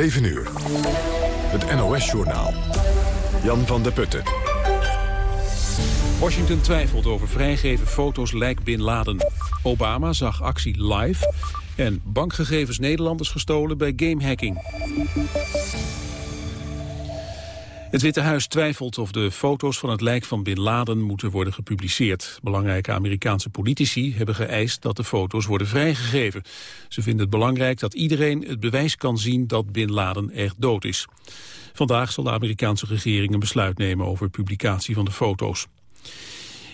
7 uur. Het NOS-journaal. Jan van der Putten. Washington twijfelt over vrijgeven foto's lijk Bin Laden. Obama zag actie live. En bankgegevens Nederlanders gestolen bij gamehacking. Het Witte Huis twijfelt of de foto's van het lijk van Bin Laden moeten worden gepubliceerd. Belangrijke Amerikaanse politici hebben geëist dat de foto's worden vrijgegeven. Ze vinden het belangrijk dat iedereen het bewijs kan zien dat Bin Laden echt dood is. Vandaag zal de Amerikaanse regering een besluit nemen over publicatie van de foto's.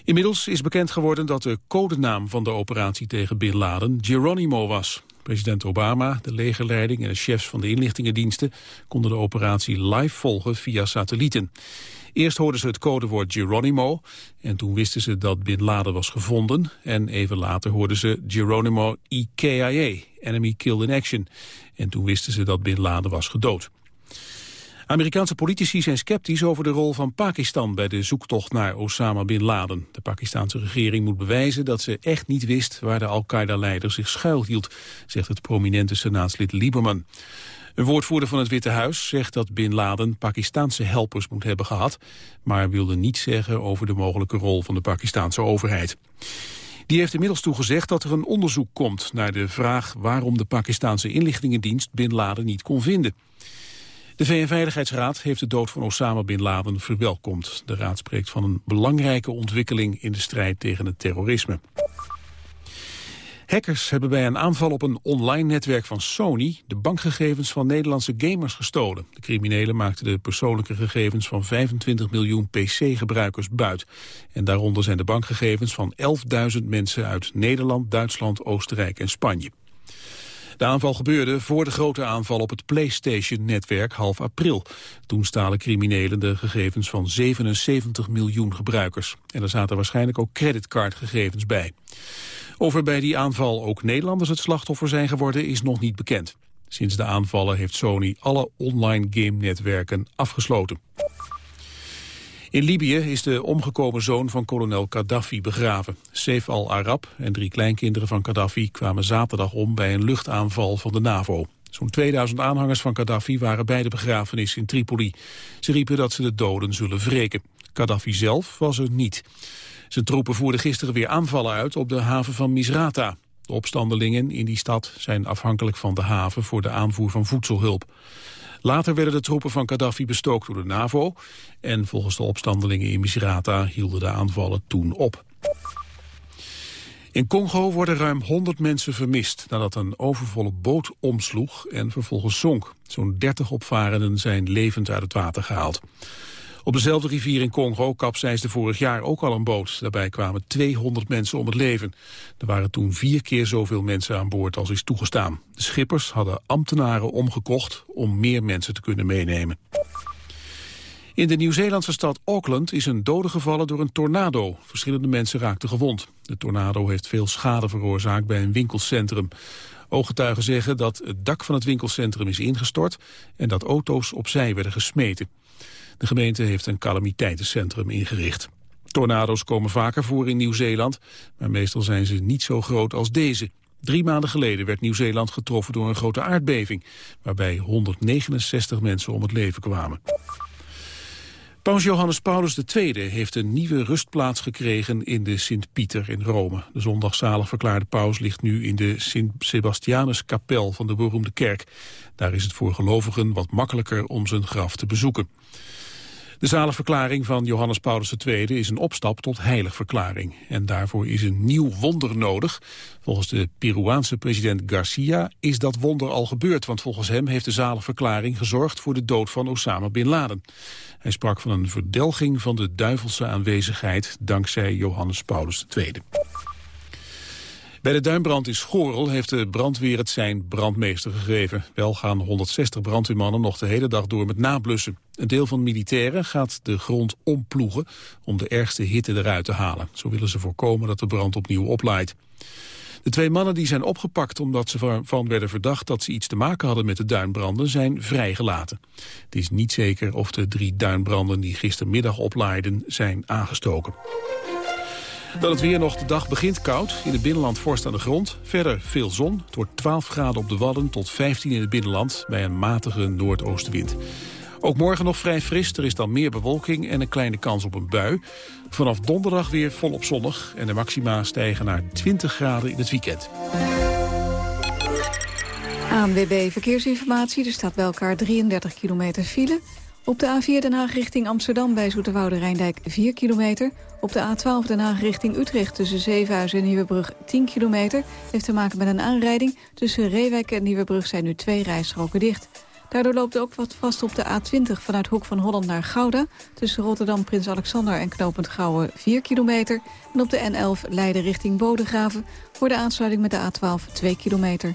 Inmiddels is bekend geworden dat de codenaam van de operatie tegen Bin Laden Geronimo was. President Obama, de legerleiding en de chefs van de inlichtingendiensten konden de operatie live volgen via satellieten. Eerst hoorden ze het codewoord Geronimo en toen wisten ze dat Bin Laden was gevonden. En even later hoorden ze Geronimo EKIA, Enemy Killed in Action. En toen wisten ze dat Bin Laden was gedood. Amerikaanse politici zijn sceptisch over de rol van Pakistan bij de zoektocht naar Osama Bin Laden. De Pakistanse regering moet bewijzen dat ze echt niet wist waar de Al-Qaeda-leider zich schuilhield, zegt het prominente senaatslid Lieberman. Een woordvoerder van het Witte Huis zegt dat Bin Laden Pakistanse helpers moet hebben gehad, maar wilde niets zeggen over de mogelijke rol van de Pakistanse overheid. Die heeft inmiddels toegezegd dat er een onderzoek komt naar de vraag waarom de Pakistanse inlichtingendienst Bin Laden niet kon vinden. De VN-veiligheidsraad heeft de dood van Osama Bin Laden verwelkomd. De raad spreekt van een belangrijke ontwikkeling in de strijd tegen het terrorisme. Hackers hebben bij een aanval op een online netwerk van Sony de bankgegevens van Nederlandse gamers gestolen. De criminelen maakten de persoonlijke gegevens van 25 miljoen PC-gebruikers buit. En daaronder zijn de bankgegevens van 11.000 mensen uit Nederland, Duitsland, Oostenrijk en Spanje. De aanval gebeurde voor de grote aanval op het PlayStation-netwerk half april. Toen stalen criminelen de gegevens van 77 miljoen gebruikers. En er zaten waarschijnlijk ook creditcardgegevens bij. Of er bij die aanval ook Nederlanders het slachtoffer zijn geworden is nog niet bekend. Sinds de aanvallen heeft Sony alle online game-netwerken afgesloten. In Libië is de omgekomen zoon van kolonel Gaddafi begraven. Saif al-Arab en drie kleinkinderen van Gaddafi kwamen zaterdag om bij een luchtaanval van de NAVO. Zo'n 2000 aanhangers van Gaddafi waren bij de begrafenis in Tripoli. Ze riepen dat ze de doden zullen wreken. Gaddafi zelf was er niet. Zijn troepen voerden gisteren weer aanvallen uit op de haven van Misrata. De opstandelingen in die stad zijn afhankelijk van de haven voor de aanvoer van voedselhulp. Later werden de troepen van Gaddafi bestookt door de NAVO... en volgens de opstandelingen in Misrata hielden de aanvallen toen op. In Congo worden ruim 100 mensen vermist nadat een overvolle boot omsloeg en vervolgens zonk. Zo'n 30 opvarenden zijn levend uit het water gehaald. Op dezelfde rivier in Congo kapseisde vorig jaar ook al een boot. Daarbij kwamen 200 mensen om het leven. Er waren toen vier keer zoveel mensen aan boord als is toegestaan. De schippers hadden ambtenaren omgekocht om meer mensen te kunnen meenemen. In de Nieuw-Zeelandse stad Auckland is een dode gevallen door een tornado. Verschillende mensen raakten gewond. De tornado heeft veel schade veroorzaakt bij een winkelcentrum. Ooggetuigen zeggen dat het dak van het winkelcentrum is ingestort... en dat auto's opzij werden gesmeten. De gemeente heeft een calamiteitencentrum ingericht. Tornado's komen vaker voor in Nieuw-Zeeland, maar meestal zijn ze niet zo groot als deze. Drie maanden geleden werd Nieuw-Zeeland getroffen door een grote aardbeving, waarbij 169 mensen om het leven kwamen. Paus Johannes Paulus II heeft een nieuwe rustplaats gekregen in de Sint-Pieter in Rome. De zondagzalig verklaarde paus ligt nu in de Sint-Sebastianuskapel van de beroemde kerk. Daar is het voor gelovigen wat makkelijker om zijn graf te bezoeken. De zaligverklaring van Johannes Paulus II is een opstap tot heiligverklaring. En daarvoor is een nieuw wonder nodig. Volgens de Peruaanse president Garcia is dat wonder al gebeurd... want volgens hem heeft de zaligverklaring gezorgd voor de dood van Osama Bin Laden. Hij sprak van een verdelging van de duivelse aanwezigheid... dankzij Johannes Paulus II. Bij de duinbrand in Schorel heeft de brandweer het zijn brandmeester gegeven. Wel gaan 160 brandweermannen nog de hele dag door met nablussen. Een deel van militairen gaat de grond omploegen om de ergste hitte eruit te halen. Zo willen ze voorkomen dat de brand opnieuw oplaait. De twee mannen die zijn opgepakt omdat ze van werden verdacht dat ze iets te maken hadden met de duinbranden zijn vrijgelaten. Het is niet zeker of de drie duinbranden die gistermiddag oplaaiden zijn aangestoken. Dan het weer nog. De dag begint koud. In het binnenland vorst aan de grond. Verder veel zon. Het wordt 12 graden op de Wadden tot 15 in het binnenland... bij een matige noordoostenwind. Ook morgen nog vrij fris. Er is dan meer bewolking en een kleine kans op een bui. Vanaf donderdag weer volop zonnig. En de maxima stijgen naar 20 graden in het weekend. ANWB Verkeersinformatie. Er staat bij elkaar 33 kilometer file. Op de A4 Den Haag richting Amsterdam bij Zoeterwoude Rijndijk 4 kilometer. Op de A12 Den Haag richting Utrecht tussen Zevenhuizen en Nieuwebrug 10 kilometer. Heeft te maken met een aanrijding. Tussen Reewijk en Nieuwebrug zijn nu twee rijstroken dicht. Daardoor loopt ook wat vast op de A20 vanuit Hoek van Holland naar Gouda. Tussen Rotterdam, Prins Alexander en Knopend Gouwen 4 kilometer. En op de N11 Leiden richting Bodegraven voor de aansluiting met de A12 2 kilometer.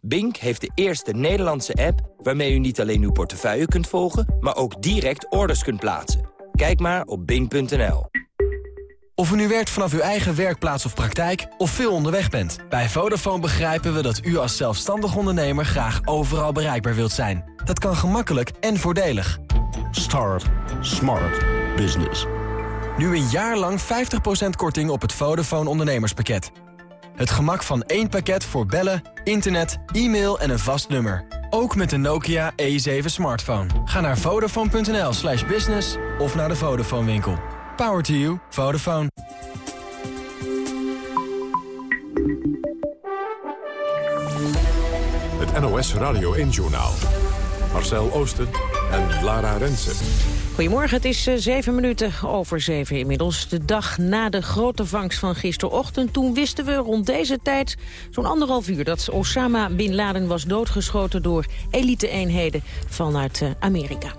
Bink heeft de eerste Nederlandse app waarmee u niet alleen uw portefeuille kunt volgen, maar ook direct orders kunt plaatsen. Kijk maar op bink.nl. Of u nu werkt vanaf uw eigen werkplaats of praktijk of veel onderweg bent. Bij Vodafone begrijpen we dat u als zelfstandig ondernemer graag overal bereikbaar wilt zijn. Dat kan gemakkelijk en voordelig. Start Smart Business. Nu een jaar lang 50% korting op het Vodafone ondernemerspakket. Het gemak van één pakket voor bellen, internet, e-mail en een vast nummer. Ook met de Nokia E7 smartphone. Ga naar vodafone.nl slash business of naar de Vodafone winkel. Power to you. Vodafone. Het NOS Radio 1-journaal. Marcel Oosten en Lara Rensen. Goedemorgen, het is uh, zeven minuten over zeven inmiddels. De dag na de grote vangst van gisterochtend. Toen wisten we rond deze tijd, zo'n anderhalf uur... dat Osama Bin Laden was doodgeschoten door elite-eenheden vanuit uh, Amerika.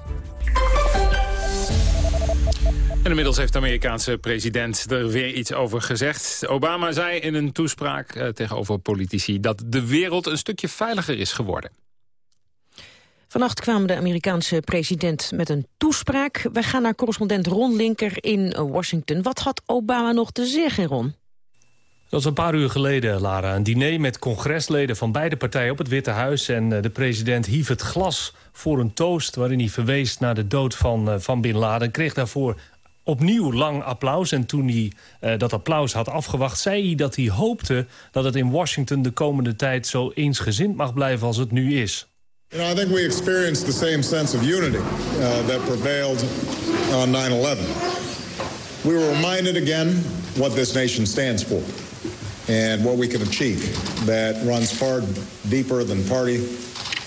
En inmiddels heeft de Amerikaanse president er weer iets over gezegd. Obama zei in een toespraak uh, tegenover politici... dat de wereld een stukje veiliger is geworden. Vannacht kwam de Amerikaanse president met een toespraak. Wij gaan naar correspondent Ron Linker in Washington. Wat had Obama nog te zeggen, Ron? Dat was een paar uur geleden, Lara. Een diner met congresleden van beide partijen op het Witte Huis. En de president hief het glas voor een toast... waarin hij verwees naar de dood van, van Bin Laden. Kreeg daarvoor opnieuw lang applaus. En toen hij uh, dat applaus had afgewacht, zei hij dat hij hoopte... dat het in Washington de komende tijd zo eensgezind mag blijven als het nu is. You know, I think we experienced the same sense of unity uh, that prevailed on 9-11. We were reminded again what this nation stands for and what we can achieve that runs far deeper than party,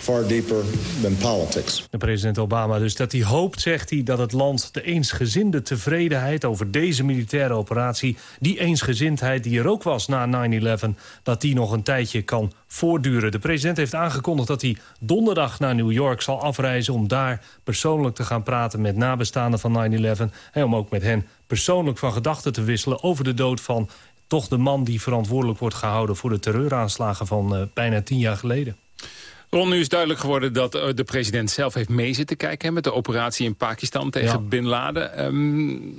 far deeper than politics. De president Obama dus dat hij hoopt, zegt hij, dat het land de eensgezinde tevredenheid over deze militaire operatie, die eensgezindheid die er ook was na 9-11, dat die nog een tijdje kan voortduren. De president heeft aangekondigd dat hij donderdag naar New York zal afreizen... om daar persoonlijk te gaan praten met nabestaanden van 9-11... en om ook met hen persoonlijk van gedachten te wisselen... over de dood van toch de man die verantwoordelijk wordt gehouden... voor de terreuraanslagen van uh, bijna tien jaar geleden. Ron, nu is duidelijk geworden dat uh, de president zelf heeft mee zitten kijken... Hè, met de operatie in Pakistan tegen ja. Bin Laden. Um,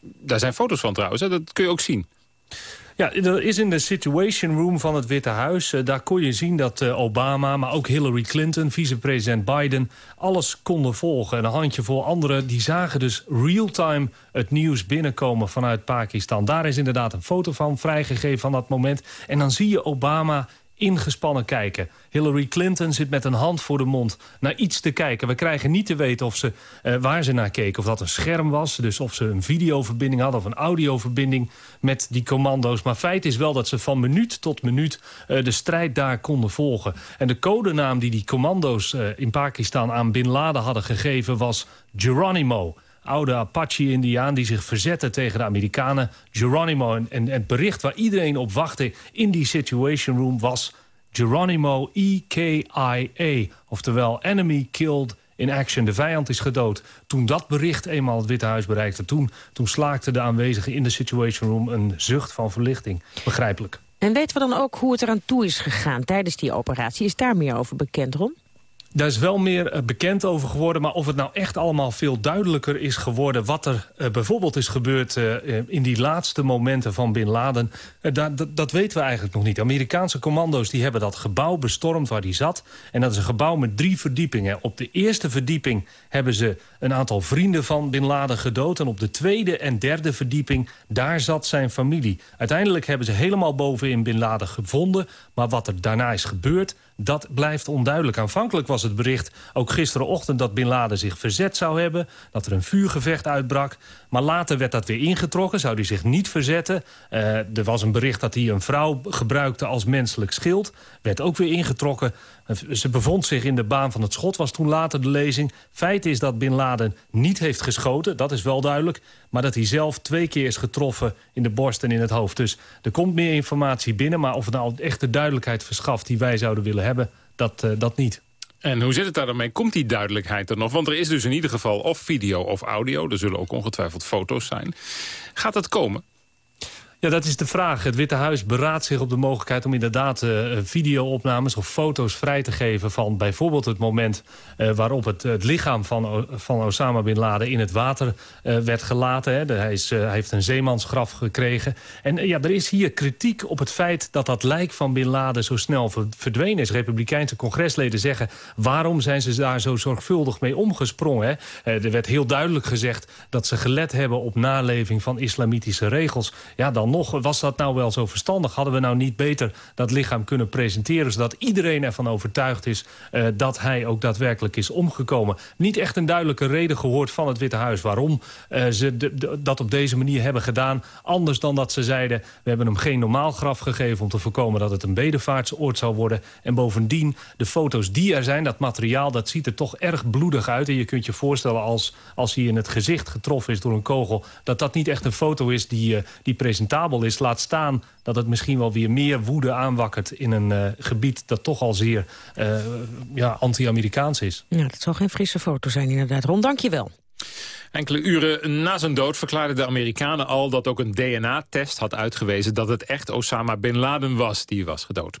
daar zijn foto's van trouwens, hè? dat kun je ook zien. Ja, er is in de Situation Room van het Witte Huis... daar kon je zien dat Obama, maar ook Hillary Clinton, vicepresident Biden... alles konden volgen. En een handjevol anderen die zagen dus real-time het nieuws binnenkomen vanuit Pakistan. Daar is inderdaad een foto van vrijgegeven van dat moment. En dan zie je Obama ingespannen kijken. Hillary Clinton zit met een hand voor de mond naar iets te kijken. We krijgen niet te weten of ze, uh, waar ze naar keken. Of dat een scherm was, dus of ze een videoverbinding hadden... of een audioverbinding met die commando's. Maar feit is wel dat ze van minuut tot minuut uh, de strijd daar konden volgen. En de codenaam die die commando's uh, in Pakistan aan Bin Laden hadden gegeven was Geronimo oude Apache-indiaan die zich verzette tegen de Amerikanen. Geronimo. En, en, het bericht waar iedereen op wachtte in die Situation Room was... Geronimo E-K-I-A. Oftewel, enemy killed in action. De vijand is gedood. Toen dat bericht eenmaal het Witte Huis bereikte... toen, toen slaakten de aanwezigen in de Situation Room een zucht van verlichting. Begrijpelijk. En weten we dan ook hoe het eraan toe is gegaan tijdens die operatie? Is daar meer over bekend, Ron? Daar is wel meer eh, bekend over geworden. Maar of het nou echt allemaal veel duidelijker is geworden... wat er uh, bijvoorbeeld is gebeurd uh, in die laatste momenten van Bin Laden... Dat, dat weten we eigenlijk nog niet. Amerikaanse commando's die hebben dat gebouw bestormd waar hij zat. En dat is een gebouw met drie verdiepingen. Op de eerste verdieping hebben ze een aantal vrienden van Bin Laden gedood. En op de tweede en derde verdieping, daar zat zijn familie. Uiteindelijk hebben ze helemaal bovenin Bin Laden gevonden. Maar wat er daarna is gebeurd, dat blijft onduidelijk. Aanvankelijk was het bericht, ook gisterenochtend... dat Bin Laden zich verzet zou hebben, dat er een vuurgevecht uitbrak. Maar later werd dat weer ingetrokken, zou hij zich niet verzetten. Uh, er was een bericht dat hij een vrouw gebruikte als menselijk schild. Werd ook weer ingetrokken. Ze bevond zich in de baan van het schot, was toen later de lezing. Feit is dat Bin Laden niet heeft geschoten, dat is wel duidelijk. Maar dat hij zelf twee keer is getroffen in de borst en in het hoofd. Dus er komt meer informatie binnen. Maar of het nou echt de duidelijkheid verschaft die wij zouden willen hebben, dat, uh, dat niet. En hoe zit het daar dan mee? Komt die duidelijkheid er nog? Want er is dus in ieder geval of video of audio. Er zullen ook ongetwijfeld foto's zijn. Gaat dat komen? Ja, dat is de vraag. Het Witte Huis beraadt zich op de mogelijkheid om inderdaad uh, videoopnames of foto's vrij te geven van bijvoorbeeld het moment uh, waarop het, het lichaam van, van Osama Bin Laden in het water uh, werd gelaten. Hè. Hij, is, heeft een zeemansgraf gekregen. En ja, er is hier kritiek op het feit dat dat lijk van Bin Laden zo snel verdwenen is. Republikeinse congresleden zeggen waarom zijn ze daar zo zorgvuldig mee omgesprongen. Er werd heel duidelijk gezegd dat ze gelet hebben op naleving van islamitische regels. Ja, dan nog, was dat nou wel zo verstandig? Hadden we nou niet beter dat lichaam kunnen presenteren... zodat iedereen ervan overtuigd is uh, dat hij ook daadwerkelijk is omgekomen? Niet echt een duidelijke reden gehoord van het Witte Huis... waarom uh, ze dat op deze manier hebben gedaan. Anders dan dat ze zeiden, we hebben hem geen normaal graf gegeven... om te voorkomen dat het een bedevaartsoord zou worden. En bovendien, de foto's die er zijn, dat materiaal... dat ziet er toch erg bloedig uit. En je kunt je voorstellen als, als hij in het gezicht getroffen is door een kogel... dat dat niet echt een foto is die, uh, die is. Laat staan dat het misschien wel weer meer woede aanwakkert... in een uh, gebied dat toch al zeer uh, ja, anti-Amerikaans is. Ja, dat zal geen frisse foto zijn inderdaad. Ron, dank je wel. Enkele uren na zijn dood verklaarden de Amerikanen al dat ook een DNA-test had uitgewezen dat het echt Osama Bin Laden was die was gedood.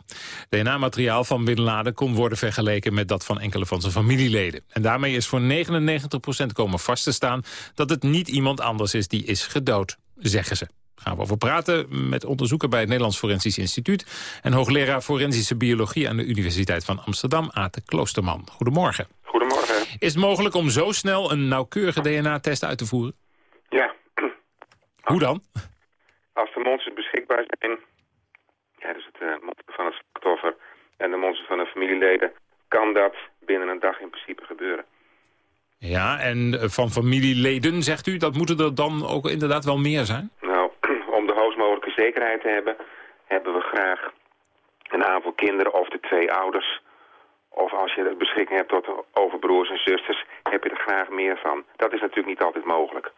DNA-materiaal van Bin Laden kon worden vergeleken met dat van enkele van zijn familieleden. En daarmee is voor 99% komen vast te staan dat het niet iemand anders is die is gedood, zeggen ze gaan we over praten met onderzoeker bij het Nederlands Forensisch Instituut... en hoogleraar Forensische Biologie aan de Universiteit van Amsterdam, Ate Kloosterman. Goedemorgen. Goedemorgen. Is het mogelijk om zo snel een nauwkeurige DNA-test uit te voeren? Ja. Hoe dan? Als de monsters beschikbaar zijn, ja, dus het uh, monster van het slachtoffer en de monsters van de familieleden, kan dat binnen een dag in principe gebeuren. Ja, en van familieleden, zegt u, dat moeten er dan ook inderdaad wel meer zijn? Nou, om de hoogst mogelijke zekerheid te hebben, hebben we graag een aantal kinderen of de twee ouders. Of als je de beschikking hebt tot over broers en zusters, heb je er graag meer van. Dat is natuurlijk niet altijd mogelijk.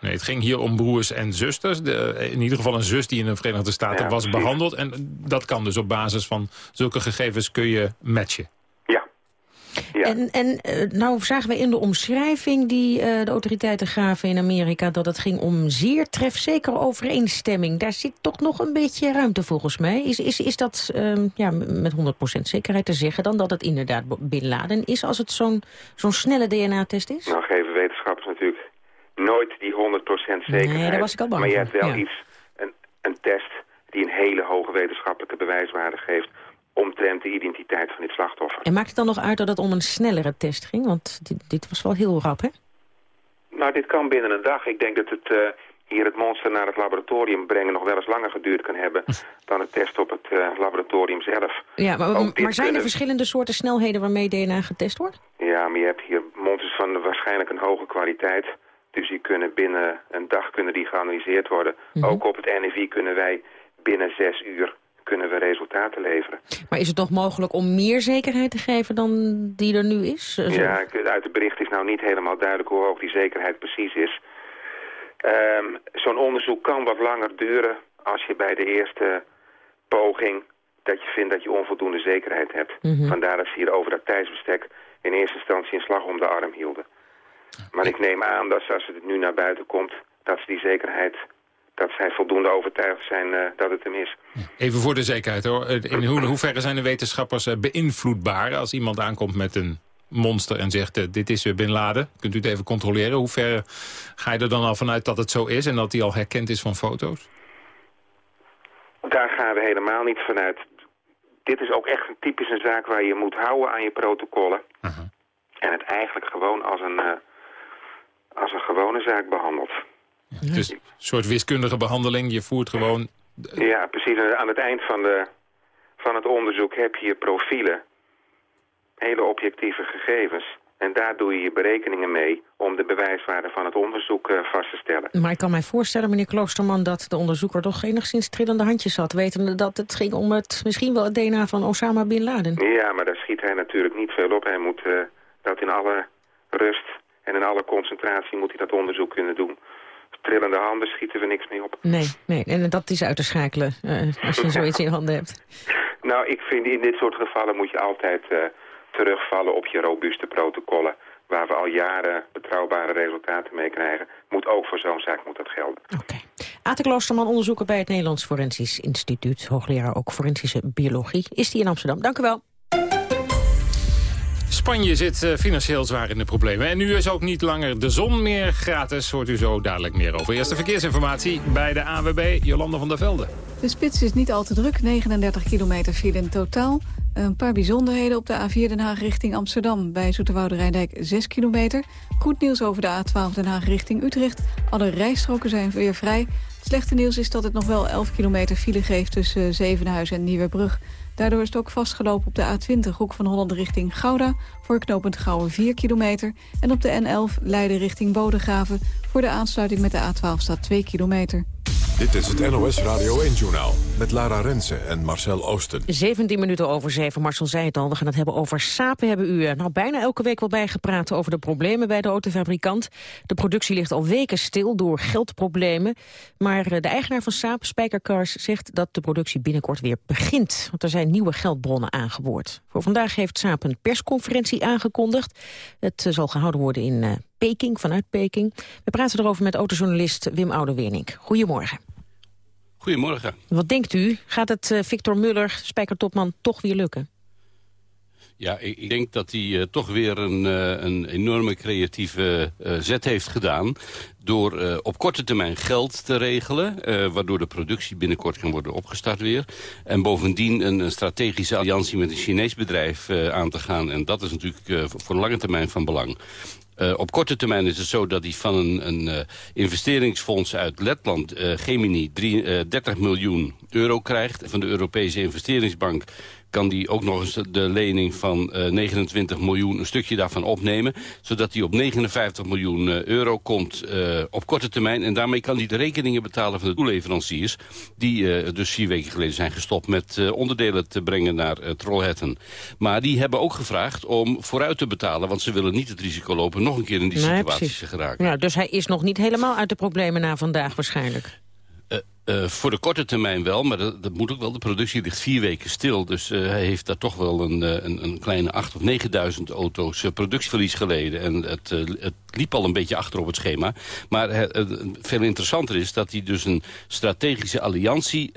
Nee, het ging hier om broers en zusters. De, in ieder geval een zus die in de Verenigde Staten ja, was precies. behandeld. En dat kan dus op basis van zulke gegevens kun je matchen. Ja. En, en uh, nou zagen we in de omschrijving die uh, de autoriteiten gaven in Amerika... dat het ging om zeer trefzekere overeenstemming. Daar zit toch nog een beetje ruimte volgens mij. Is, is, is dat uh, ja, met 100% zekerheid te zeggen dan dat het inderdaad Bin Laden is... als het zo'n zo'n snelle DNA-test is? Nou geven wetenschappers natuurlijk nooit die 100% zekerheid. Nee, daar was ik al bang Maar je hebt wel ja. iets, een, een test die een hele hoge wetenschappelijke bewijswaarde geeft omtrent de identiteit van dit slachtoffer. En maakt het dan nog uit dat het om een snellere test ging? Want dit, dit was wel heel rap, hè? Nou, dit kan binnen een dag. Ik denk dat het uh, hier het monster naar het laboratorium brengen nog wel eens langer geduurd kan hebben dan het test op het uh, laboratorium zelf. Ja, maar, maar zijn er verschillende soorten snelheden waarmee DNA getest wordt? Ja, maar je hebt hier monsters van waarschijnlijk een hoge kwaliteit. Dus die kunnen binnen een dag kunnen die geanalyseerd worden. Mm -hmm. Ook op het NIV kunnen wij binnen zes uur kunnen we resultaten leveren. Maar is het toch mogelijk om meer zekerheid te geven dan die er nu is? Zo. Ja, uit het bericht is nou niet helemaal duidelijk hoe hoog die zekerheid precies is. Um, Zo'n onderzoek kan wat langer duren als je bij de eerste poging dat je vindt dat je onvoldoende zekerheid hebt. Mm -hmm. Vandaar dat ze hier over dat tijdsbestek in eerste instantie een slag om de arm hielden. Maar ik neem aan dat als het nu naar buiten komt, dat ze die zekerheid dat zij voldoende overtuigd zijn uh, dat het hem is. Even voor de zekerheid hoor. In ho hoeverre zijn de wetenschappers uh, beïnvloedbaar als iemand aankomt met een monster en zegt dit is Bin Laden? Kunt u het even controleren? Hoe ver ga je er dan al vanuit dat het zo is en dat hij al herkend is van foto's? Daar gaan we helemaal niet vanuit. Dit is ook echt een typische zaak waar je moet houden aan je protocollen. -huh. En het eigenlijk gewoon als een, als een gewone zaak behandelt. Ja, dus een soort wiskundige behandeling, je voert gewoon... Ja, precies. Aan het eind van, de, van het onderzoek heb je profielen. Hele objectieve gegevens. En daar doe je je berekeningen mee om de bewijswaarde van het onderzoek uh, vast te stellen. Maar ik kan mij voorstellen, meneer Kloosterman, dat de onderzoeker toch enigszins trillende handjes had. Wetende dat het ging om het misschien wel het DNA van Osama Bin Laden. Ja, maar daar schiet hij natuurlijk niet veel op. Hij moet uh, dat in alle rust en in alle concentratie moet hij dat onderzoek kunnen doen trillende handen schieten we niks mee op. Nee, nee. en dat is uit te schakelen uh, als je zoiets in handen hebt. Nou, ik vind in dit soort gevallen moet je altijd uh, terugvallen op je robuuste protocollen... waar we al jaren betrouwbare resultaten mee krijgen. Moet ook voor zo'n zaak moet dat gelden. Oké. Okay. Ate Kloosterman, onderzoeker bij het Nederlands Forensisch Instituut. Hoogleraar ook forensische biologie. Is die in Amsterdam. Dank u wel. Spanje zit uh, financieel zwaar in de problemen. En nu is ook niet langer de zon meer gratis. Hoort u zo dadelijk meer over. Eerste verkeersinformatie bij de AWB, Jolanda van der Velde. De spits is niet al te druk, 39 kilometer file in totaal. Een paar bijzonderheden op de A4 Den Haag richting Amsterdam. Bij Zoeterwoude Rijndijk 6 kilometer. Goed nieuws over de A12 Den Haag richting Utrecht. Alle rijstroken zijn weer vrij. Slechte nieuws is dat het nog wel 11 kilometer file geeft... tussen Zevenhuizen en Nieuwebrug. Daardoor is het ook vastgelopen op de A20 Hoek van Holland richting Gouda... voor knooppunt Gouwen 4 kilometer. En op de N11 Leiden richting Bodegraven... voor de aansluiting met de A12 staat 2 kilometer. Dit is het NOS Radio 1-journaal met Lara Rensen en Marcel Oosten. 17 minuten over 7, Marcel zei het al. We gaan het hebben over Saap. We hebben u nou bijna elke week wel bijgepraat over de problemen bij de autofabrikant. De productie ligt al weken stil door geldproblemen. Maar de eigenaar van Saap, Spijkercars, zegt dat de productie binnenkort weer begint. Want er zijn nieuwe geldbronnen aangeboord. Voor vandaag heeft Saap een persconferentie aangekondigd. Het zal gehouden worden in Peking, vanuit Peking. We praten erover met autojournalist Wim Oude-Wernink. Goedemorgen. Goedemorgen. Wat denkt u? Gaat het uh, Victor Muller, spijkertopman, toch weer lukken? Ja, ik, ik denk dat hij uh, toch weer een, uh, een enorme creatieve zet heeft gedaan... door op korte termijn geld te regelen... waardoor de productie binnenkort kan worden opgestart weer. En bovendien een, een strategische alliantie met een Chinees bedrijf aan te gaan. En dat is natuurlijk voor een lange termijn van belang. Uh, op korte termijn is het zo dat hij van een, een uh, investeringsfonds uit Letland, uh, Gemini, drie, 30 miljoen euro krijgt. Van de Europese investeringsbank kan die ook nog eens de lening van uh, 29 miljoen een stukje daarvan opnemen. Zodat hij op 59 miljoen uh, euro komt uh, op korte termijn. En daarmee kan hij de rekeningen betalen van de toeleveranciers. Die dus vier weken geleden zijn gestopt met onderdelen te brengen naar Trollhättan. Maar die hebben ook gevraagd om vooruit te betalen. Want ze willen niet het risico lopen nog een keer in die nee, situatie precies. te geraken. Ja, dus hij is nog niet helemaal uit de problemen na vandaag waarschijnlijk. Uh, voor de korte termijn wel, maar dat, dat, moet ook wel. De productie ligt vier weken stil. Dus uh, hij heeft daar toch wel een, een, een kleine 8.000 of 9.000 auto's productieverlies geleden. En het, het, liep al een beetje achter op het schema. Maar veel interessanter is dat hij dus een strategische alliantie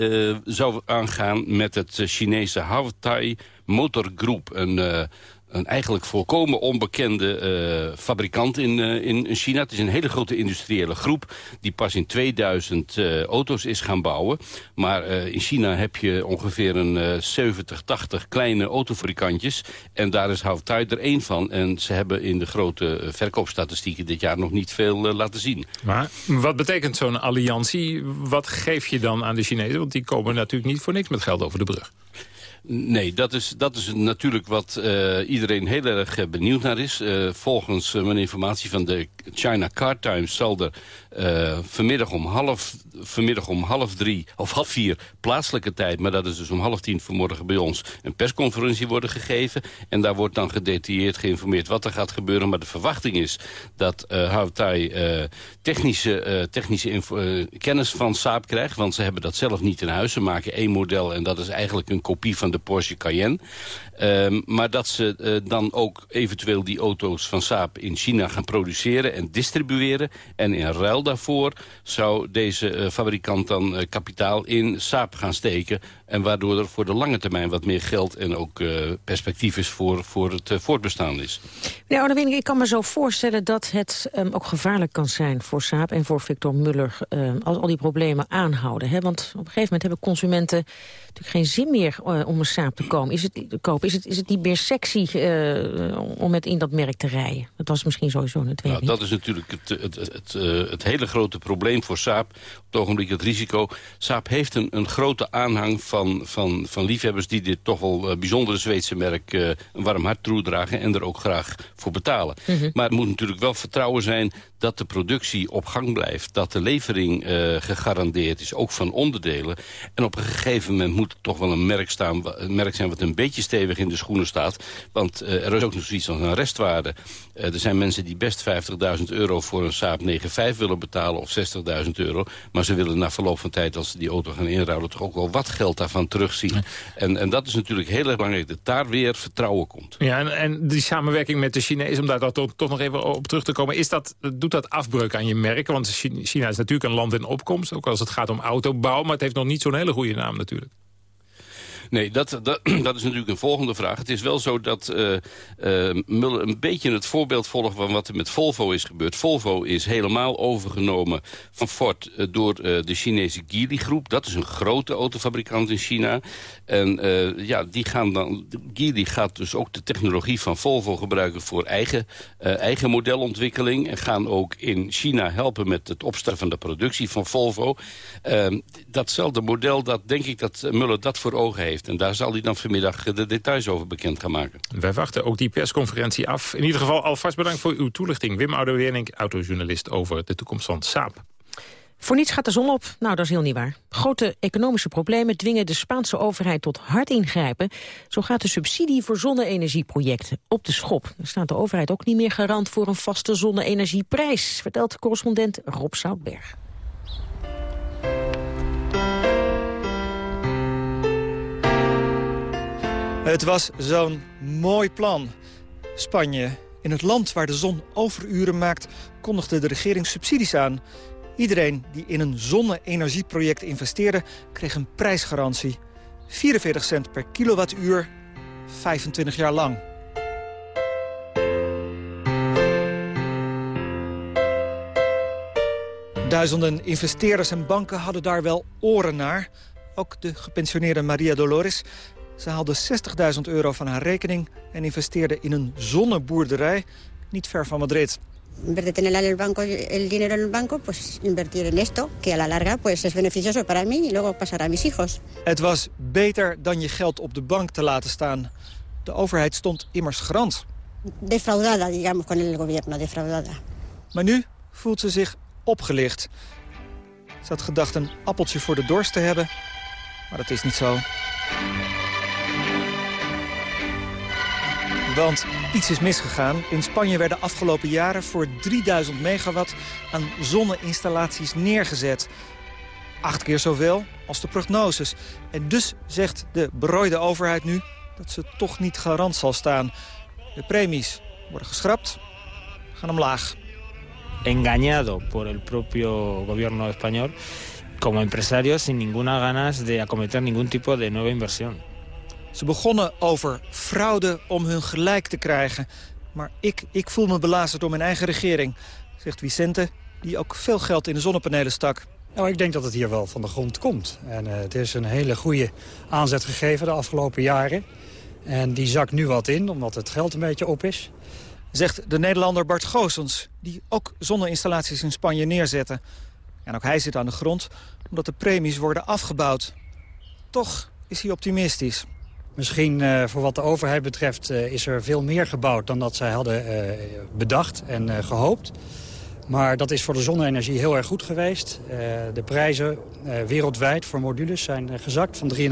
zou aangaan... met het Chinese Hawtai Motor Group. Een een eigenlijk volkomen onbekende uh, fabrikant in, uh, in China. Het is een hele grote industriële groep die pas in 2000 uh, auto's is gaan bouwen. Maar in China heb je ongeveer een 70, 80 kleine autofabrikantjes. En daar is Houtai er één van. En ze hebben in de grote verkoopstatistieken dit jaar nog niet veel laten zien. Maar wat betekent zo'n alliantie? Wat geef je dan aan de Chinezen? Want die komen natuurlijk niet voor niks met geld over de brug. Nee, dat is, dat is natuurlijk wat uh, iedereen heel erg uh, benieuwd naar is. Uh, volgens mijn informatie van de China Car Times zal er vanmiddag, om half, vanmiddag om half drie of half vier plaatselijke tijd... maar dat is dus om half tien vanmorgen bij ons een persconferentie worden gegeven. En daar wordt dan gedetailleerd geïnformeerd wat er gaat gebeuren. Maar de verwachting is dat uh, technische, technische kennis van Saab krijgt. Want ze hebben dat zelf niet in huis. Ze maken één model en dat is eigenlijk een kopie van de Porsche Cayenne. Um, maar dat ze uh, dan ook eventueel die auto's van Saab in China gaan produceren en distribueren. En in ruil daarvoor zou deze uh, fabrikant dan uh, kapitaal in Saab gaan steken. En waardoor er voor de lange termijn wat meer geld en ook perspectief is voor, voor het voortbestaan is. Meneer Oudewening, ik kan me zo voorstellen dat het um, ook gevaarlijk kan zijn voor Saab en voor Victor Muller um, als al die problemen aanhouden. Hè? Want op een gegeven moment hebben consumenten natuurlijk geen zin meer om een Saab te komen. Is het, kopen? Is het, is het niet meer sexy uh, om met in dat merk te rijden? Dat was misschien sowieso een tweede. Nou, dat is natuurlijk het, het, het, het, uh, het hele grote probleem voor Saab. Op het ogenblik het risico. Saab heeft een, een grote aanhang van, van, van liefhebbers... die dit toch wel uh, bijzondere Zweedse merk een warm hart toedragen... en er ook graag voor betalen. Mm -hmm. Maar het moet natuurlijk wel vertrouwen zijn dat de productie op gang blijft. Dat de levering gegarandeerd is, ook van onderdelen. En op een gegeven moment moet toch wel een merk, staan, een merk zijn... wat een beetje stevig in de schoenen staat. Want uh, er is ook nog zoiets als een restwaarde. Uh, er zijn mensen die best 50.000 euro voor een Saab 9.5 willen betalen of 60.000 euro. Maar ze willen na verloop van tijd, als ze die auto gaan inruilen... toch ook wel wat geld daarvan terugzien. En, en dat is natuurlijk heel erg belangrijk, dat daar weer vertrouwen komt. Ja, en, en die samenwerking met de Chinezen, om daar toch, toch nog even op terug te komen... Is dat, doet dat afbreuk aan je merken? Want China is natuurlijk een land in opkomst, ook als het gaat om autobouw... maar het heeft nog niet zo'n hele goede naam natuurlijk. Nee, dat, dat, is natuurlijk een volgende vraag. Het is wel zo dat uh, een beetje het voorbeeld volgt... van wat er met Volvo is gebeurd. Volvo is helemaal overgenomen van Ford uh, door de Chinese Geely-groep. Dat is een grote autofabrikant in China. En ja, die gaan dan, Geely gaat dus ook de technologie van Volvo gebruiken... voor eigen, eigen modelontwikkeling. En gaan ook in China helpen met het opstarten van de productie van Volvo. Ehm, datzelfde model, dat denk ik dat Muller dat voor ogen heeft. En daar zal hij dan vanmiddag de details over bekend gaan maken. Wij wachten ook die persconferentie af. In ieder geval alvast bedankt voor uw toelichting. Wim Oudewerning, autojournalist over de toekomst van Saab. Voor niets gaat de zon op. Nou, dat is heel niet waar. Grote economische problemen dwingen de Spaanse overheid tot hard ingrijpen. Zo gaat de subsidie voor zonne-energieprojecten op de schop. Er staat de overheid ook niet meer garant voor een vaste zonne-energieprijs, vertelt correspondent Rob Zoutberg. Het was zo'n mooi plan. Spanje, in het land waar de zon overuren maakt... kondigde de regering subsidies aan. Iedereen die in een zonne-energieproject investeerde... kreeg een prijsgarantie. 44 cent per kilowattuur, 25 jaar lang. Duizenden investeerders en banken hadden daar wel oren naar. Ook de gepensioneerde Maria Dolores ze haalde 60.000 euro van haar rekening en investeerde in een zonneboerderij niet ver van Madrid. En vez de tener el, banco, el dinero en el banco, pues invertir en esto, que a la larga pues es beneficioso para mí y luego pasará a mis hijos. Het was beter dan je geld op de bank te laten staan. De overheid stond immers garant. Defraudada, digamos, con el gobierno, defraudada. Maar nu voelt ze zich opgelicht. Ze had gedacht een appeltje voor de dorst te hebben, maar dat is niet zo. Want iets is misgegaan. In Spanje werden afgelopen jaren voor 3000 megawatt aan zonneinstallaties neergezet. Acht keer zoveel als de prognoses. En dus zegt de berooide overheid nu dat ze toch niet garant zal staan. De premies worden geschrapt, gaan omlaag. Engañado por el propio gobierno español como empresarios sin ninguna ganas de acometer ningún tipo de nueva inversión. Ze begonnen over fraude om hun gelijk te krijgen. Maar ik, ik voel me belazerd door mijn eigen regering, zegt Vicente... die ook veel geld in de zonnepanelen stak. Nou, ik denk dat het hier wel van de grond komt. En uh, het is een hele goede aanzet gegeven de afgelopen jaren. En die zakt nu wat in, omdat het geld een beetje op is. Zegt de Nederlander Bart Goosens, die ook zonneinstallaties in Spanje neerzette. En ook hij zit aan de grond, omdat de premies worden afgebouwd. Toch is hij optimistisch. Misschien uh, voor wat de overheid betreft uh, is er veel meer gebouwd dan dat zij hadden uh, bedacht en gehoopt. Maar dat is voor de zonne-energie heel erg goed geweest. de prijzen wereldwijd voor modules zijn gezakt van 3,5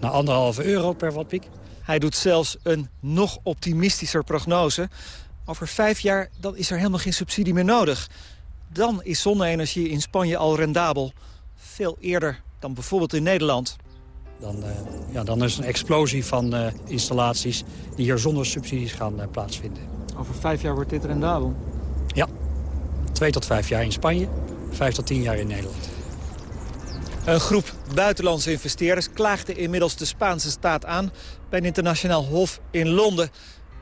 naar 1,5 euro per wattpiek. Hij doet zelfs een nog optimistischer prognose. Over vijf jaar dan is er helemaal geen subsidie meer nodig. Dan is zonne-energie in Spanje al rendabel. Veel eerder dan bijvoorbeeld in Nederland. Dan, uh, ja, dan is een explosie van uh, installaties die hier zonder subsidies gaan uh, plaatsvinden. Over vijf jaar wordt dit rendabel? Ja, twee tot vijf jaar in Spanje, vijf tot tien jaar in Nederland. Een groep buitenlandse investeerders klaagde inmiddels de Spaanse staat aan... bij een internationaal hof in Londen.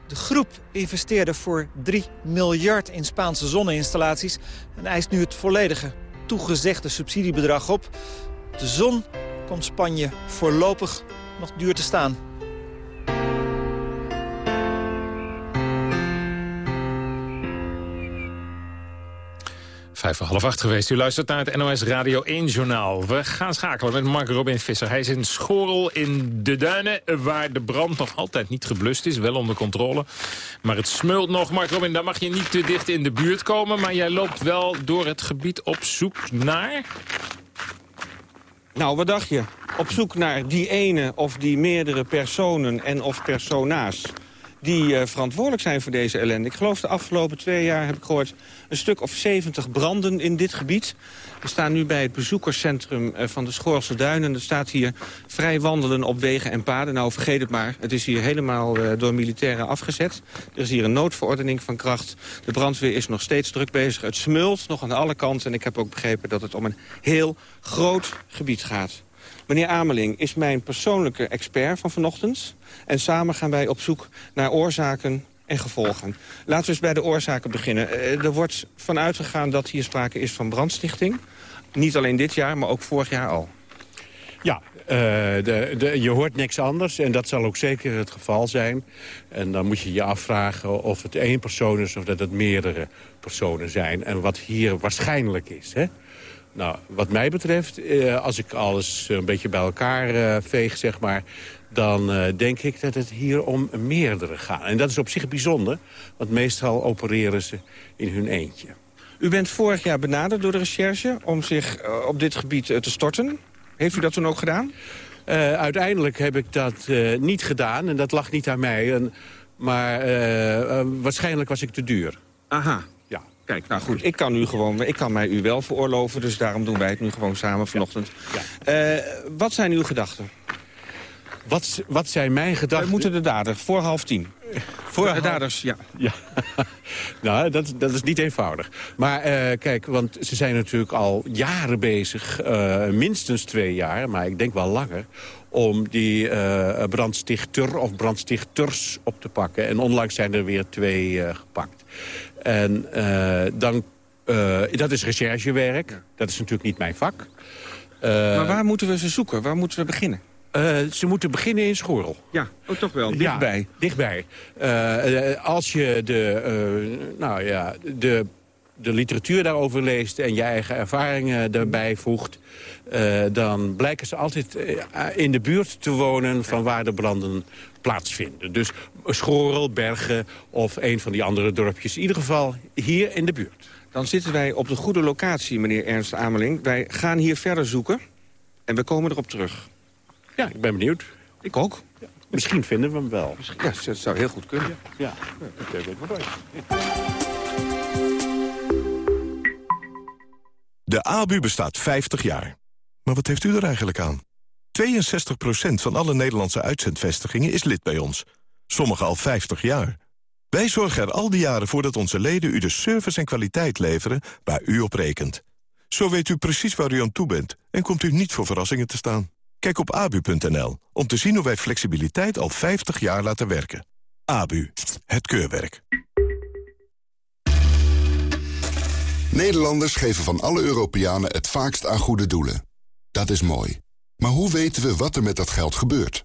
De groep investeerde voor 3 miljard in Spaanse zonneinstallaties... en eist nu het volledige toegezegde subsidiebedrag op. De zon komt Spanje voorlopig nog duur te staan. Vijf voor half acht geweest. U luistert naar het NOS Radio 1-journaal. We gaan schakelen met Mark Robin Visser. Hij is in Schorel in de Duinen... waar de brand nog altijd niet geblust is. Wel onder controle. Maar het smult nog. Mark Robin, daar mag je niet te dicht in de buurt komen... maar jij loopt wel door het gebied op zoek naar... Nou, wat dacht je? Op zoek naar die ene of die meerdere personen en of persona's die uh, verantwoordelijk zijn voor deze ellende. Ik geloof de afgelopen twee jaar, heb ik gehoord, een stuk of 70 branden in dit gebied. We staan nu bij het bezoekerscentrum uh, van de Schoorse Duinen. Er staat hier vrij wandelen op wegen en paden. Nou, vergeet het maar. Het is hier helemaal uh, door militairen afgezet. Er is hier een noodverordening van kracht. De brandweer is nog steeds druk bezig. Het smult nog aan alle kanten. En ik heb ook begrepen dat het om een heel groot gebied gaat. Meneer Ameling is mijn persoonlijke expert van vanochtend. En samen gaan wij op zoek naar oorzaken en gevolgen. Laten we eens bij de oorzaken beginnen. Er wordt vanuit gegaan dat hier sprake is van brandstichting. Niet alleen dit jaar, maar ook vorig jaar al. Ja, de, de, je hoort niks anders en dat zal ook zeker het geval zijn. En dan moet je je afvragen of het één persoon is of dat het meerdere personen zijn. En wat hier waarschijnlijk is, hè? Nou, wat mij betreft, eh, als ik alles een beetje bij elkaar eh, veeg, zeg maar... dan eh, denk ik dat het hier om meerdere gaat. En dat is op zich bijzonder, want meestal opereren ze in hun eentje. U bent vorig jaar benaderd door de recherche om zich op dit gebied te storten. Heeft u dat toen ook gedaan? Uh, uiteindelijk heb ik dat niet gedaan en dat lag niet aan mij. En, maar waarschijnlijk was ik te duur. Aha. Kijk, nou goed, ik kan, u gewoon, ik kan mij u wel veroorloven, dus daarom doen wij het nu gewoon samen vanochtend. Ja. Uh, wat zijn uw gedachten? Wat, wat zijn mijn gedachten? We moeten de daders, voor half tien. Voor de daders, ja. ja. nou, dat, dat is niet eenvoudig. Maar uh, kijk, want ze zijn natuurlijk al jaren bezig, uh, minstens twee jaar, maar ik denk wel langer om die uh, brandstichter of brandstichters op te pakken. En onlangs zijn er weer twee gepakt. En uh, dan, uh, dat is recherchewerk. Dat is natuurlijk niet mijn vak. Maar waar moeten we ze zoeken? Waar moeten we beginnen? ze moeten beginnen in Schorel. Ja, ook toch wel. Dichtbij. Ja, dichtbij. als je de, nou ja, de, de literatuur daarover leest en je eigen ervaringen daarbij voegt... dan blijken ze altijd in de buurt te wonen van waar de branden plaatsvinden. Dus Schorel, Bergen of een van die andere dorpjes. In ieder geval hier in de buurt. Dan zitten wij op de goede locatie, meneer Ernst Ameling. Wij gaan hier verder zoeken en we komen erop terug. Ja, ik ben benieuwd. Ik ook. Ja. Misschien vinden we hem wel. Ja, dat zou heel goed kunnen. Ja, ja. dat weet wat De ABU bestaat 50 jaar. Maar wat heeft u er eigenlijk aan? 62% van alle Nederlandse uitzendvestigingen is lid bij ons. Sommige al 50 jaar. Wij zorgen er al die jaren voor dat onze leden u de service en kwaliteit leveren waar u op rekent. Zo weet u precies waar u aan toe bent en komt u niet voor verrassingen te staan. Kijk op abu.nl om te zien hoe wij flexibiliteit al 50 jaar laten werken. ABU, het keurwerk. Nederlanders geven van alle Europeanen het vaakst aan goede doelen. Dat is mooi. Maar hoe weten we wat er met dat geld gebeurt?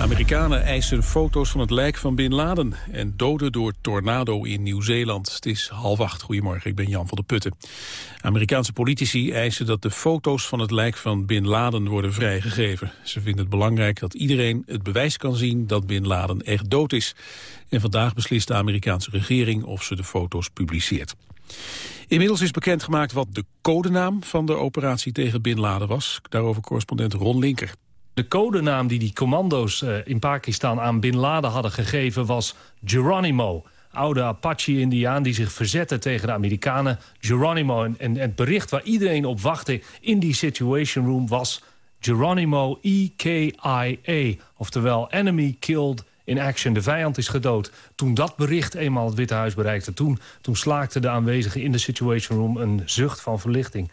Amerikanen eisen foto's van het lijk van Bin Laden en doden door tornado in Nieuw-Zeeland. Het is half acht. Goedemorgen, ik ben Jan van der Putten. Amerikaanse politici eisen dat de foto's van het lijk van Bin Laden worden vrijgegeven. Ze vinden het belangrijk dat iedereen het bewijs kan zien dat Bin Laden echt dood is. En vandaag beslist de Amerikaanse regering of ze de foto's publiceert. Inmiddels is bekendgemaakt wat de codenaam van de operatie tegen Bin Laden was. Daarover correspondent Ron Linker. De codenaam die die commando's uh, in Pakistan aan Bin Laden hadden gegeven was Geronimo. Oude Apache-indiaan die zich verzette tegen de Amerikanen. Geronimo. En, en, het bericht waar iedereen op wachtte in die Situation Room was... Geronimo E-K-I-A. Oftewel Enemy Killed in Action. De vijand is gedood. Toen dat bericht eenmaal het Witte Huis bereikte... toen, toen slaakten de aanwezigen in de Situation Room een zucht van verlichting.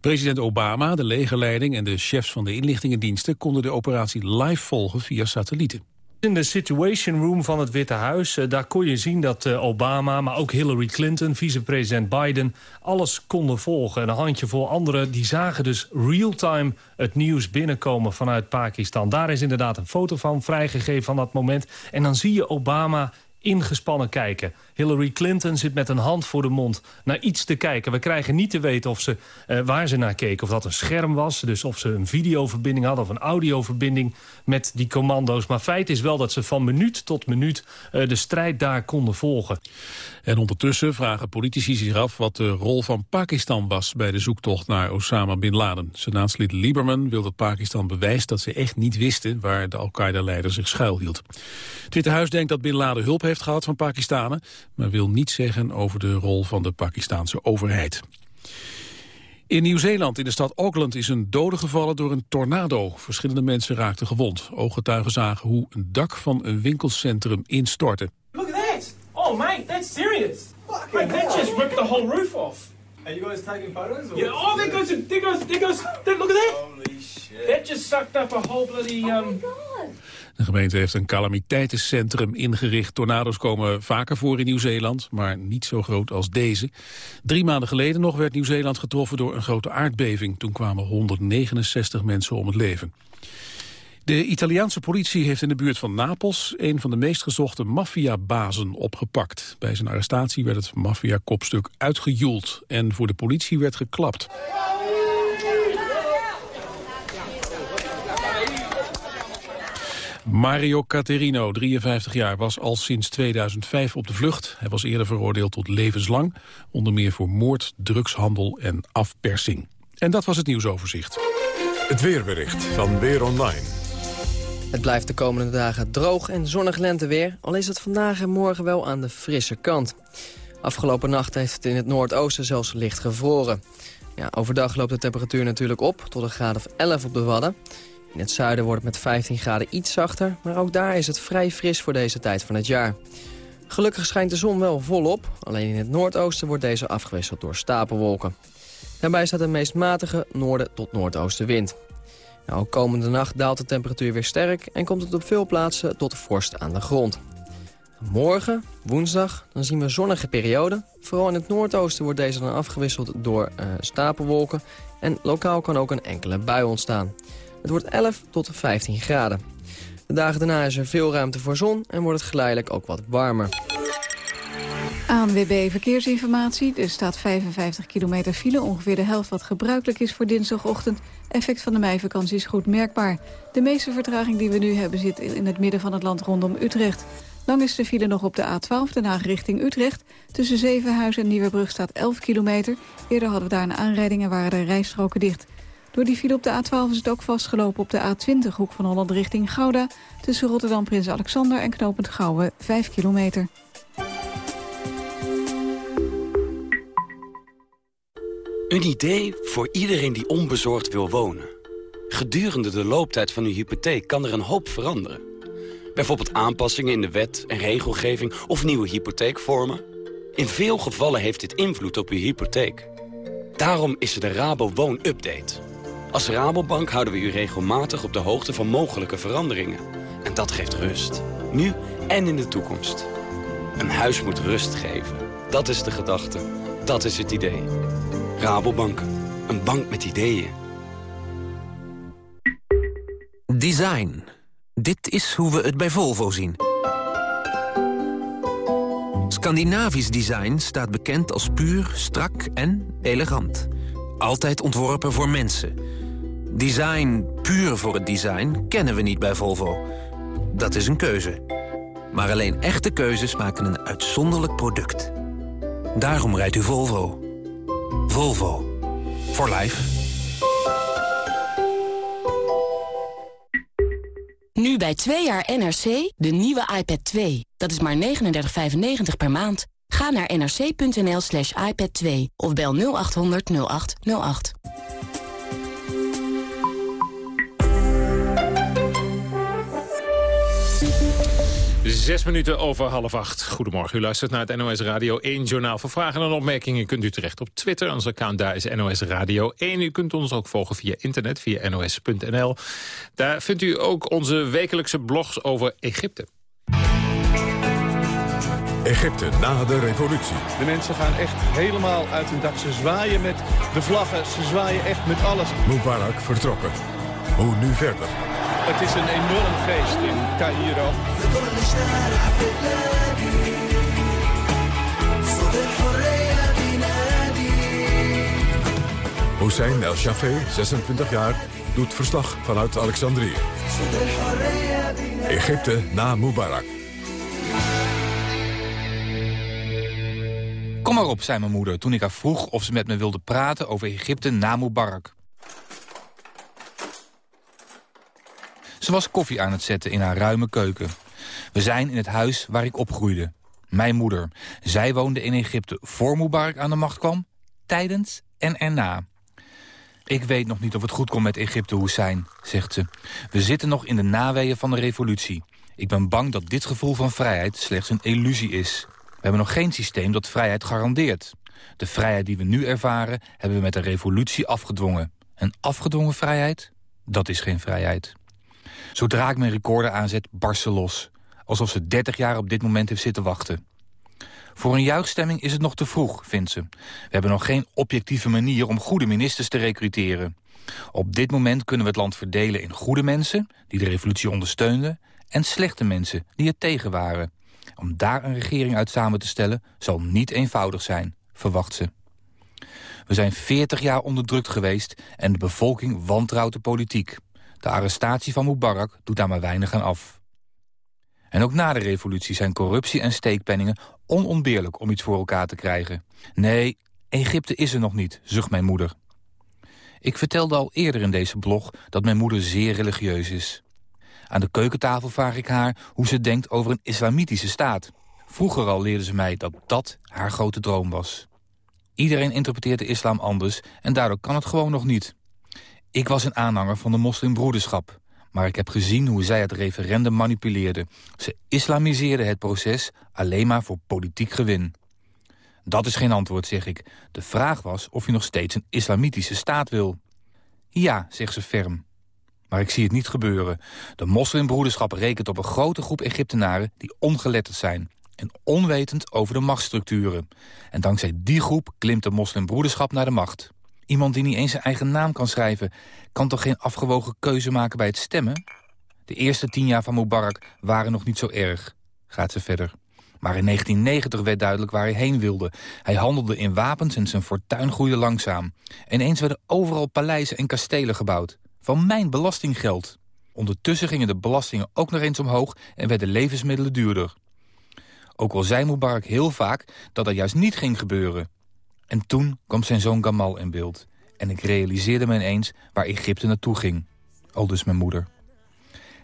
President Obama, de legerleiding en de chefs van de inlichtingendiensten... konden de operatie live volgen via satellieten. In de Situation Room van het Witte Huis, uh, daar kon je zien dat uh, Obama... maar ook Hillary Clinton, vicepresident Biden, alles konden volgen. En een handjevol anderen die zagen dus real-time het nieuws binnenkomen vanuit Pakistan. Daar is inderdaad een foto van vrijgegeven van dat moment. En dan zie je Obama ingespannen kijken. Hillary Clinton zit met een hand voor de mond naar iets te kijken. We krijgen niet te weten of ze, uh, waar ze naar keken. Of dat een scherm was, dus of ze een videoverbinding hadden... of een audioverbinding met die commando's. Maar feit is wel dat ze van minuut tot minuut uh, de strijd daar konden volgen. En ondertussen vragen politici zich af wat de rol van Pakistan was... bij de zoektocht naar Osama Bin Laden. Senaatslid Lieberman wil dat Pakistan bewijst dat ze echt niet wisten... waar de Al-Qaeda-leider zich schuilhield. Het Witte Huis denkt dat Bin Laden hulp heeft gehad van Pakistanen maar wil niets zeggen over de rol van de Pakistanse overheid. In Nieuw-Zeeland, in de stad Auckland, is een dode gevallen door een tornado. Verschillende mensen raakten gewond. Ooggetuigen zagen hoe een dak van een winkelcentrum instortte. Look at that! Oh mate, that's serious! Mate, that just ripped the whole roof off. Are you guys taking photos? Or yeah, oh there goes, there goes, there goes, look at that! Holy shit. That just sucked up a whole bloody... Um... Oh my god! De gemeente heeft een calamiteitencentrum ingericht. Tornado's komen vaker voor in Nieuw-Zeeland, maar niet zo groot als deze. Drie maanden geleden nog werd Nieuw-Zeeland getroffen door een grote aardbeving. Toen kwamen 169 mensen om het leven. De Italiaanse politie heeft in de buurt van Napels een van de meest gezochte maffiabazen opgepakt. Bij zijn arrestatie werd het maffiakopstuk uitgejoeld en voor de politie werd geklapt. Mario Caterino, 53 jaar, was al sinds 2005 op de vlucht. Hij was eerder veroordeeld tot levenslang, onder meer voor moord, drugshandel en afpersing. En dat was het nieuwsoverzicht. Het weerbericht van Weer Online. Het blijft de komende dagen droog en zonnig lenteweer... al is het vandaag en morgen wel aan de frisse kant. Afgelopen nacht heeft het in het noordoosten zelfs licht gevroren. Ja, overdag loopt de temperatuur natuurlijk op, tot een graad of 11 op de Wadden. In het zuiden wordt het met 15 graden iets zachter, maar ook daar is het vrij fris voor deze tijd van het jaar. Gelukkig schijnt de zon wel volop, alleen in het noordoosten wordt deze afgewisseld door stapelwolken. Daarbij staat een meest matige noorden tot noordoostenwind. Nou, komende nacht daalt de temperatuur weer sterk en komt het op veel plaatsen tot vorst aan de grond. Morgen, woensdag, dan zien we zonnige perioden. Vooral in het noordoosten wordt deze dan afgewisseld door uh, stapelwolken. En lokaal kan ook een enkele bui ontstaan. Het wordt 11 tot 15 graden. De dagen daarna is er veel ruimte voor zon en wordt het geleidelijk ook wat warmer. ANWB Verkeersinformatie. Er staat 55 kilometer file, ongeveer de helft wat gebruikelijk is voor dinsdagochtend. Effect van de meivakantie is goed merkbaar. De meeste vertraging die we nu hebben zit in het midden van het land rondom Utrecht. Lang is de file nog op de A12, de Haag richting Utrecht. Tussen Zevenhuizen en Nieuwebrug staat 11 kilometer. Eerder hadden we daar een aanrijding en waren de rijstroken dicht. Door die file op de A12 is het ook vastgelopen op de A20, hoek van Holland richting Gouda. Tussen Rotterdam Prins Alexander en knooppunt Gouwen 5 kilometer. Een idee voor iedereen die onbezorgd wil wonen. Gedurende de looptijd van uw hypotheek kan er een hoop veranderen. Bijvoorbeeld aanpassingen in de wet en regelgeving of nieuwe hypotheekvormen. In veel gevallen heeft dit invloed op uw hypotheek. Daarom is er de Rabo Woon Update. Als Rabobank houden we u regelmatig op de hoogte van mogelijke veranderingen. En dat geeft rust. Nu en in de toekomst. Een huis moet rust geven. Dat is de gedachte. Dat is het idee. Rabobank. Een bank met ideeën. Design. Dit is hoe we het bij Volvo zien. Scandinavisch design staat bekend als puur, strak en elegant. Altijd ontworpen voor mensen. Design puur voor het design kennen we niet bij Volvo. Dat is een keuze. Maar alleen echte keuzes maken een uitzonderlijk product. Daarom rijdt u Volvo. Volvo. For life. Nu bij 2 jaar NRC de nieuwe iPad 2. Dat is maar 39,95 per maand. Ga naar nrc.nl slash iPad 2 of bel 0800 0808. Zes minuten over half acht. Goedemorgen, u luistert naar het NOS Radio 1 Journaal. Voor vragen en opmerkingen kunt u terecht op Twitter. Ons account daar is NOS Radio 1. U kunt ons ook volgen via internet, via nos.nl. Daar vindt u ook onze wekelijkse blogs over Egypte. Egypte na de revolutie. De mensen gaan echt helemaal uit hun dak. Ze zwaaien met de vlaggen, ze zwaaien echt met alles. Mubarak vertrokken. Hoe nu verder? Het is een enorm feest in Cairo. Hussein El Shafé, 26 jaar, doet verslag vanuit Alexandrië. Egypte na Mubarak. Kom maar op, zei mijn moeder toen ik haar vroeg of ze met me wilde praten over Egypte na Mubarak. Ze was koffie aan het zetten in haar ruime keuken. We zijn in het huis waar ik opgroeide. Mijn moeder. Zij woonde in Egypte voor Mubarak aan de macht kwam, tijdens en erna. Ik weet nog niet of het goed komt met Egypte, Hussein, zegt ze. We zitten nog in de naweeën van de revolutie. Ik ben bang dat dit gevoel van vrijheid slechts een illusie is. We hebben nog geen systeem dat vrijheid garandeert. De vrijheid die we nu ervaren, hebben we met de revolutie afgedwongen. En afgedwongen vrijheid? Dat is geen vrijheid. Zodra ik mijn recorder aanzet, barst ze los. Alsof ze 30 jaar op dit moment heeft zitten wachten. Voor een juichstemming is het nog te vroeg, vindt ze. We hebben nog geen objectieve manier om goede ministers te recruteren. Op dit moment kunnen we het land verdelen in goede mensen... die de revolutie ondersteunden... en slechte mensen die het tegen waren. Om daar een regering uit samen te stellen zal niet eenvoudig zijn, verwacht ze. We zijn 40 jaar onderdrukt geweest en de bevolking wantrouwt de politiek. De arrestatie van Mubarak doet daar maar weinig aan af. En ook na de revolutie zijn corruptie en steekpenningen onontbeerlijk om iets voor elkaar te krijgen. Nee, Egypte is er nog niet, zucht mijn moeder. Ik vertelde al eerder in deze blog dat mijn moeder zeer religieus is. Aan de keukentafel vraag ik haar hoe ze denkt over een islamitische staat. Vroeger al leerde ze mij dat dat haar grote droom was. Iedereen interpreteert de islam anders en daardoor kan het gewoon nog niet. Ik was een aanhanger van de moslimbroederschap. Maar ik heb gezien hoe zij het referendum manipuleerden. Ze islamiseerden het proces alleen maar voor politiek gewin. Dat is geen antwoord, zeg ik. De vraag was of je nog steeds een islamitische staat wil. Ja, zegt ze ferm. Maar ik zie het niet gebeuren. De moslimbroederschap rekent op een grote groep Egyptenaren... die ongeletterd zijn en onwetend over de machtsstructuren. En dankzij die groep klimt de moslimbroederschap naar de macht. Iemand die niet eens zijn eigen naam kan schrijven... kan toch geen afgewogen keuze maken bij het stemmen? De eerste tien jaar van Mubarak waren nog niet zo erg, gaat ze verder. Maar in 1990 werd duidelijk waar hij heen wilde. Hij handelde in wapens en zijn fortuin groeide langzaam. Ineens werden overal paleizen en kastelen gebouwd. Van mijn belastinggeld. Ondertussen gingen de belastingen ook nog eens omhoog... en werden levensmiddelen duurder. Ook al zei Mubarak heel vaak dat dat juist niet ging gebeuren. En toen kwam zijn zoon Gamal in beeld. en ik realiseerde me ineens waar Egypte naartoe ging. Al dus mijn moeder.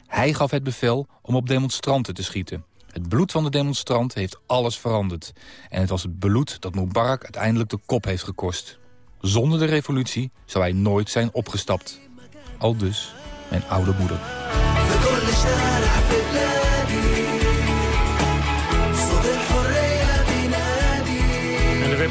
Hij gaf het bevel om op demonstranten te schieten. Het bloed van de demonstrant heeft alles veranderd. En het was het bloed dat Mubarak uiteindelijk de kop heeft gekost. Zonder de revolutie zou hij nooit zijn opgestapt. Al dus mijn oude moeder.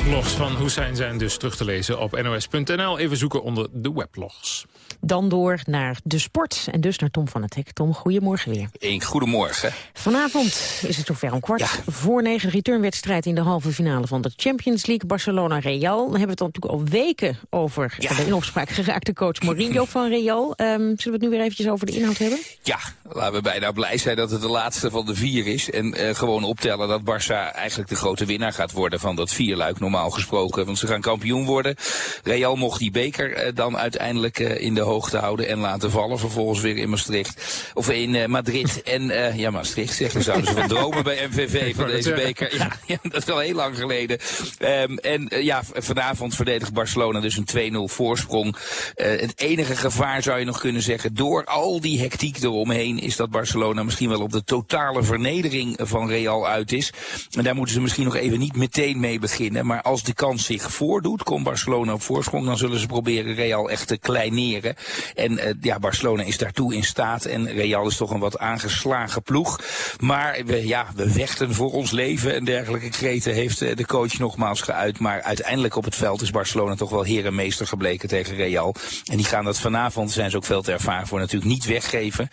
Weblogs van Hussein zijn dus terug te lezen op nos.nl. Even zoeken onder de weblogs. Dan door naar de sport en dus naar Tom van het Hek. Tom, goedemorgen weer. Een goedemorgen. Vanavond is het zover om kwart voor negen returnwedstrijd in de halve finale van de Champions League. Barcelona-Real. Dan hebben we het dan natuurlijk al weken over de in opspraak geraakte coach Mourinho van Real. Ehm, zullen we het nu weer eventjes over de inhoud hebben? Ja, laten we bijna blij zijn dat het de laatste van de vier is. En eh, gewoon optellen dat Barça eigenlijk de grote winnaar gaat worden van dat vierluik normaal gesproken. Want ze gaan kampioen worden. Real mocht die beker eh, dan uiteindelijk uh, in de hoogte houden en laten vallen. Vervolgens weer in Maastricht. Of in uh, Madrid. En ja, Maastricht zeggen zouden ze van dromen bij MVV van deze beker. Ja, ja, dat is al heel lang geleden. Um, en ja, vanavond verdedigt Barcelona dus een 2-0 voorsprong. het enige gevaar zou je nog kunnen zeggen, door al die hectiek eromheen, is dat Barcelona misschien wel op de totale vernedering van Real uit is. En daar moeten ze misschien nog even niet meteen mee beginnen. Maar als de kans zich voordoet, komt Barcelona op voorsprong, dan zullen ze proberen Real echt te kleineren. En uh, ja, Barcelona is daartoe in staat. En Real is toch een wat aangeslagen ploeg. Maar we, ja, we vechten voor ons leven en dergelijke kreten heeft uh, de coach nogmaals geuit. Maar uiteindelijk op het veld is Barcelona toch wel heer en meester gebleken tegen Real. En die gaan dat vanavond, zijn ze ook veel te ervaren voor, natuurlijk niet weggeven.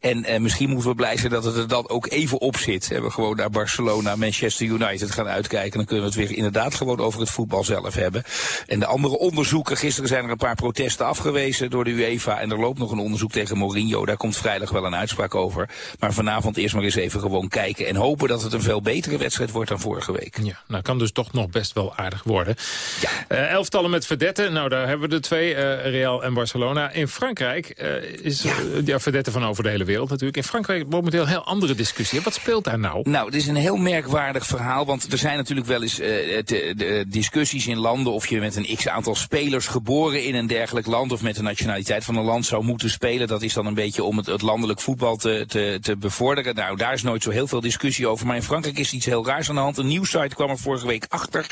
En uh, misschien moeten we blij zijn dat het er dan ook even op zit. We gewoon naar Barcelona, Manchester United gaan uitkijken. Dan kunnen we het weer inderdaad gewoon over het voetbal zelf hebben. En de andere onderzoeken, gisteren zijn er een paar protesten afgewezen door de UEFA. En er loopt nog een onderzoek tegen Mourinho. Daar komt vrijdag wel een uitspraak over. Maar vanavond eerst maar eens even gewoon kijken. En hopen dat het een veel betere wedstrijd wordt dan vorige week. Ja, nou kan dus toch nog best wel aardig worden. Ja. Uh, elftallen met verdetten. Nou, daar hebben we de twee. Uh, Real en Barcelona. In Frankrijk uh, is ja. ja, verdetten van over de hele wereld natuurlijk. In Frankrijk momenteel een heel andere discussie. Wat speelt daar nou? Nou, het is een heel merkwaardig verhaal. Want er zijn natuurlijk wel eens de, de discussies in landen... of je met een x-aantal spelers geboren in een dergelijk land... of met de nationaliteit van een land zou moeten spelen. Dat is dan een beetje om het, het landelijk voetbal te, te, te bevorderen. Nou, daar is nooit zo heel veel discussie over. Maar in Frankrijk is iets heel raars aan de hand. Een nieuwsite kwam er vorige week achter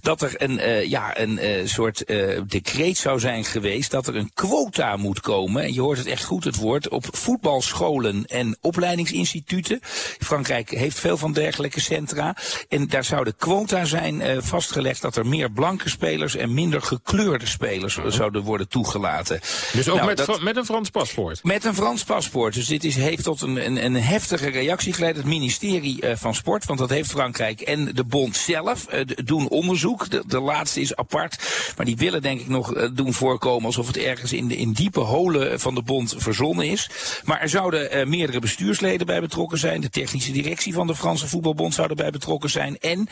dat er een, uh, ja, een uh, soort decreet zou zijn geweest dat er een quota moet komen. En je hoort het echt goed, het woord, op voetbalscholen en opleidingsinstituten. Frankrijk heeft veel van dergelijke centra. En daar zou de quota zijn vastgelegd dat er meer blanke spelers en minder gekleurde spelers zouden worden toegelaten. Dus ook nou, met, dat, met een Frans paspoort? Met een Frans paspoort. Dus dit is, heeft tot een, een, een heftige reactie geleid. Het ministerie uh, van Sport, want dat heeft Frankrijk en de bond zelf uh, doen onderzoek. De, de laatste is apart. Maar die willen denk ik nog uh, doen voorkomen alsof het ergens in, de, in diepe holen van de bond verzonnen is. Maar er zouden meerdere bestuursleden bij betrokken zijn. De technische directie van de Franse voetbalbond zou erbij betrokken zijn. En,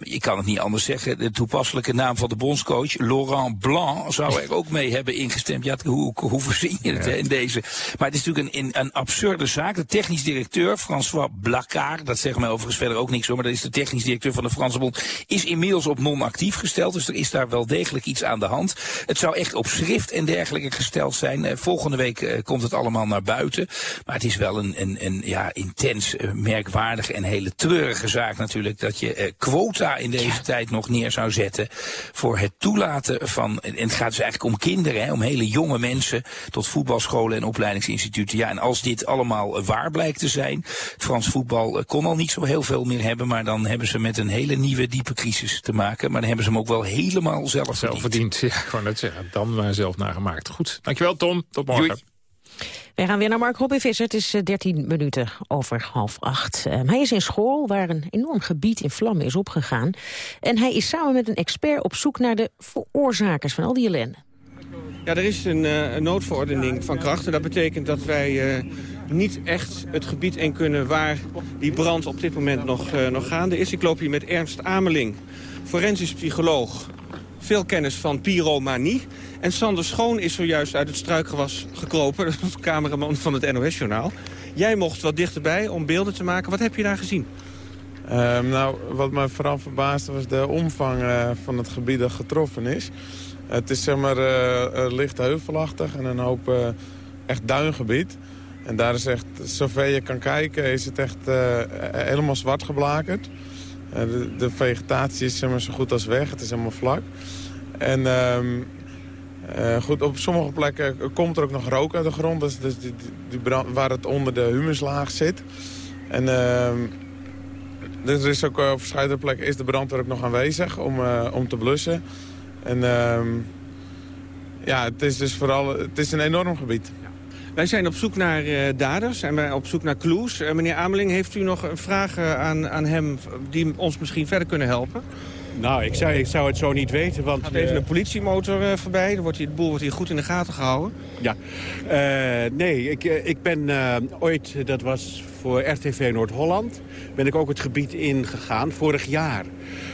ik kan het niet anders zeggen, de toepasselijke naam van de bondscoach, Laurent Blanc, zou er ook mee hebben ingestemd. Ja, hoe, hoe verzin je het ja. in deze? Maar het is natuurlijk een, een, absurde zaak. De technisch directeur, François Blacard, dat zegt mij overigens verder ook niks hoor, maar dat is de technisch directeur van de Franse Bond, is inmiddels op non-actief gesteld. Dus er is daar wel degelijk iets aan de hand. Het zou echt op schrift en dergelijke gesteld zijn. Uh, volgende week uh, komt het allemaal naar buiten. Maar het is wel een, een, een ja, intens, uh, merkwaardige en hele treurige zaak natuurlijk, dat je quota in deze ja. tijd nog neer zou zetten voor het toelaten van, en het gaat dus eigenlijk om kinderen, hè, om hele jonge mensen tot voetbalscholen en opleidingsinstituten. Ja, en als dit allemaal waar blijkt te zijn, Frans voetbal kon al niet zo heel veel meer hebben, maar dan hebben ze met een hele nieuwe diepe crisis te maken. Maar dan hebben ze hem ook wel helemaal zelf, zelf verdiend. Ja, ik wou net zeggen, dan maar zelf nagemaakt. Goed, dankjewel Tom, tot morgen. Doei. Wij gaan weer naar Mark Robin Visser. Het is 13 minuten over half acht. Um, hij is in school waar een enorm gebied in vlammen is opgegaan. En hij is samen met een expert op zoek naar de veroorzakers van al die ellende. Ja, er is een, een noodverordening van kracht. En dat betekent dat wij uh, niet echt het gebied in kunnen waar die brand op dit moment nog, nog gaande is. Ik loop hier met Ernst Ameling, forensisch psycholoog. Veel kennis van pyromanie. En Sander Schoon is zojuist uit het struikgewas gekropen. De cameraman van het NOS-journaal. Jij mocht wat dichterbij om beelden te maken. Wat heb je daar gezien? Uh, nou, wat mij vooral verbaasde was de omvang uh, van het gebied dat getroffen is. Het is zeg maar licht heuvelachtig en een hoop echt duingebied. En daar is echt, zover je kan kijken, is het echt helemaal zwart geblakerd. De, de, vegetatie is zeg maar, zo goed als weg, het is helemaal vlak. En ehm, goed, op sommige plekken komt er ook nog rook uit de grond. Dus, dus die, brand, waar het onder de humuslaag zit. En ehm, er is ook op verschillende plekken is de brandweer ook nog aanwezig om, om te blussen. En ehm, ja, het is dus vooral het is een enorm gebied. Wij zijn op zoek naar uh, daders en wij op zoek naar clues. Uh, meneer Ameling, heeft u nog vragen aan, aan hem die ons misschien verder kunnen helpen? Nou, ik zou, ik zou het zo niet weten, want... Gaat even een politiemotor uh, voorbij, dan wordt hier, de boel wordt hier goed in de gaten gehouden. Ja, nee, ik, ik ben ooit, dat was voor RTV Noord-Holland... ben ik ook het gebied ingegaan, vorig jaar.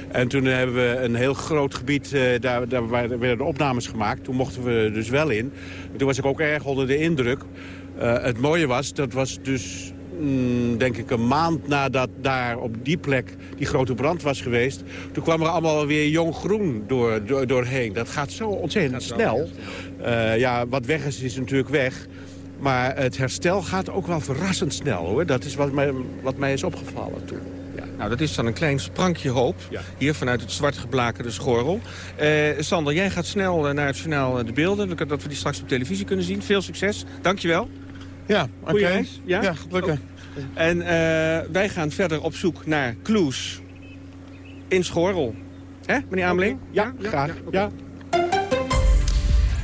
En toen hebben we een heel groot gebied, uh, daar, daar werden opnames gemaakt. Toen mochten we dus wel in. toen was ik ook erg onder de indruk. Het mooie was, dat was dus mm, denk ik een maand nadat daar op die plek die grote brand was geweest... toen kwam er allemaal weer jong groen door, door, doorheen. Dat gaat zo ontzettend snel. Uh, ja, wat weg is, is natuurlijk weg. Maar het herstel gaat ook wel verrassend snel, hoor. Dat is wat mij, wat mij is opgevallen toen. Nou, dat is dan een klein sprankje hoop. Hier vanuit het zwart geblakerde schorrel. Uh, Sander, jij gaat snel uh, naar het journaal de beelden. Dat we die straks op televisie kunnen zien. Veel succes. Dankjewel. Ja, oké. Okay. Ja, ja gelukkig. Oh. En wij gaan verder op zoek naar clues in Schorrel. Hè, meneer Ameling? Ja, ja, graag. Ja.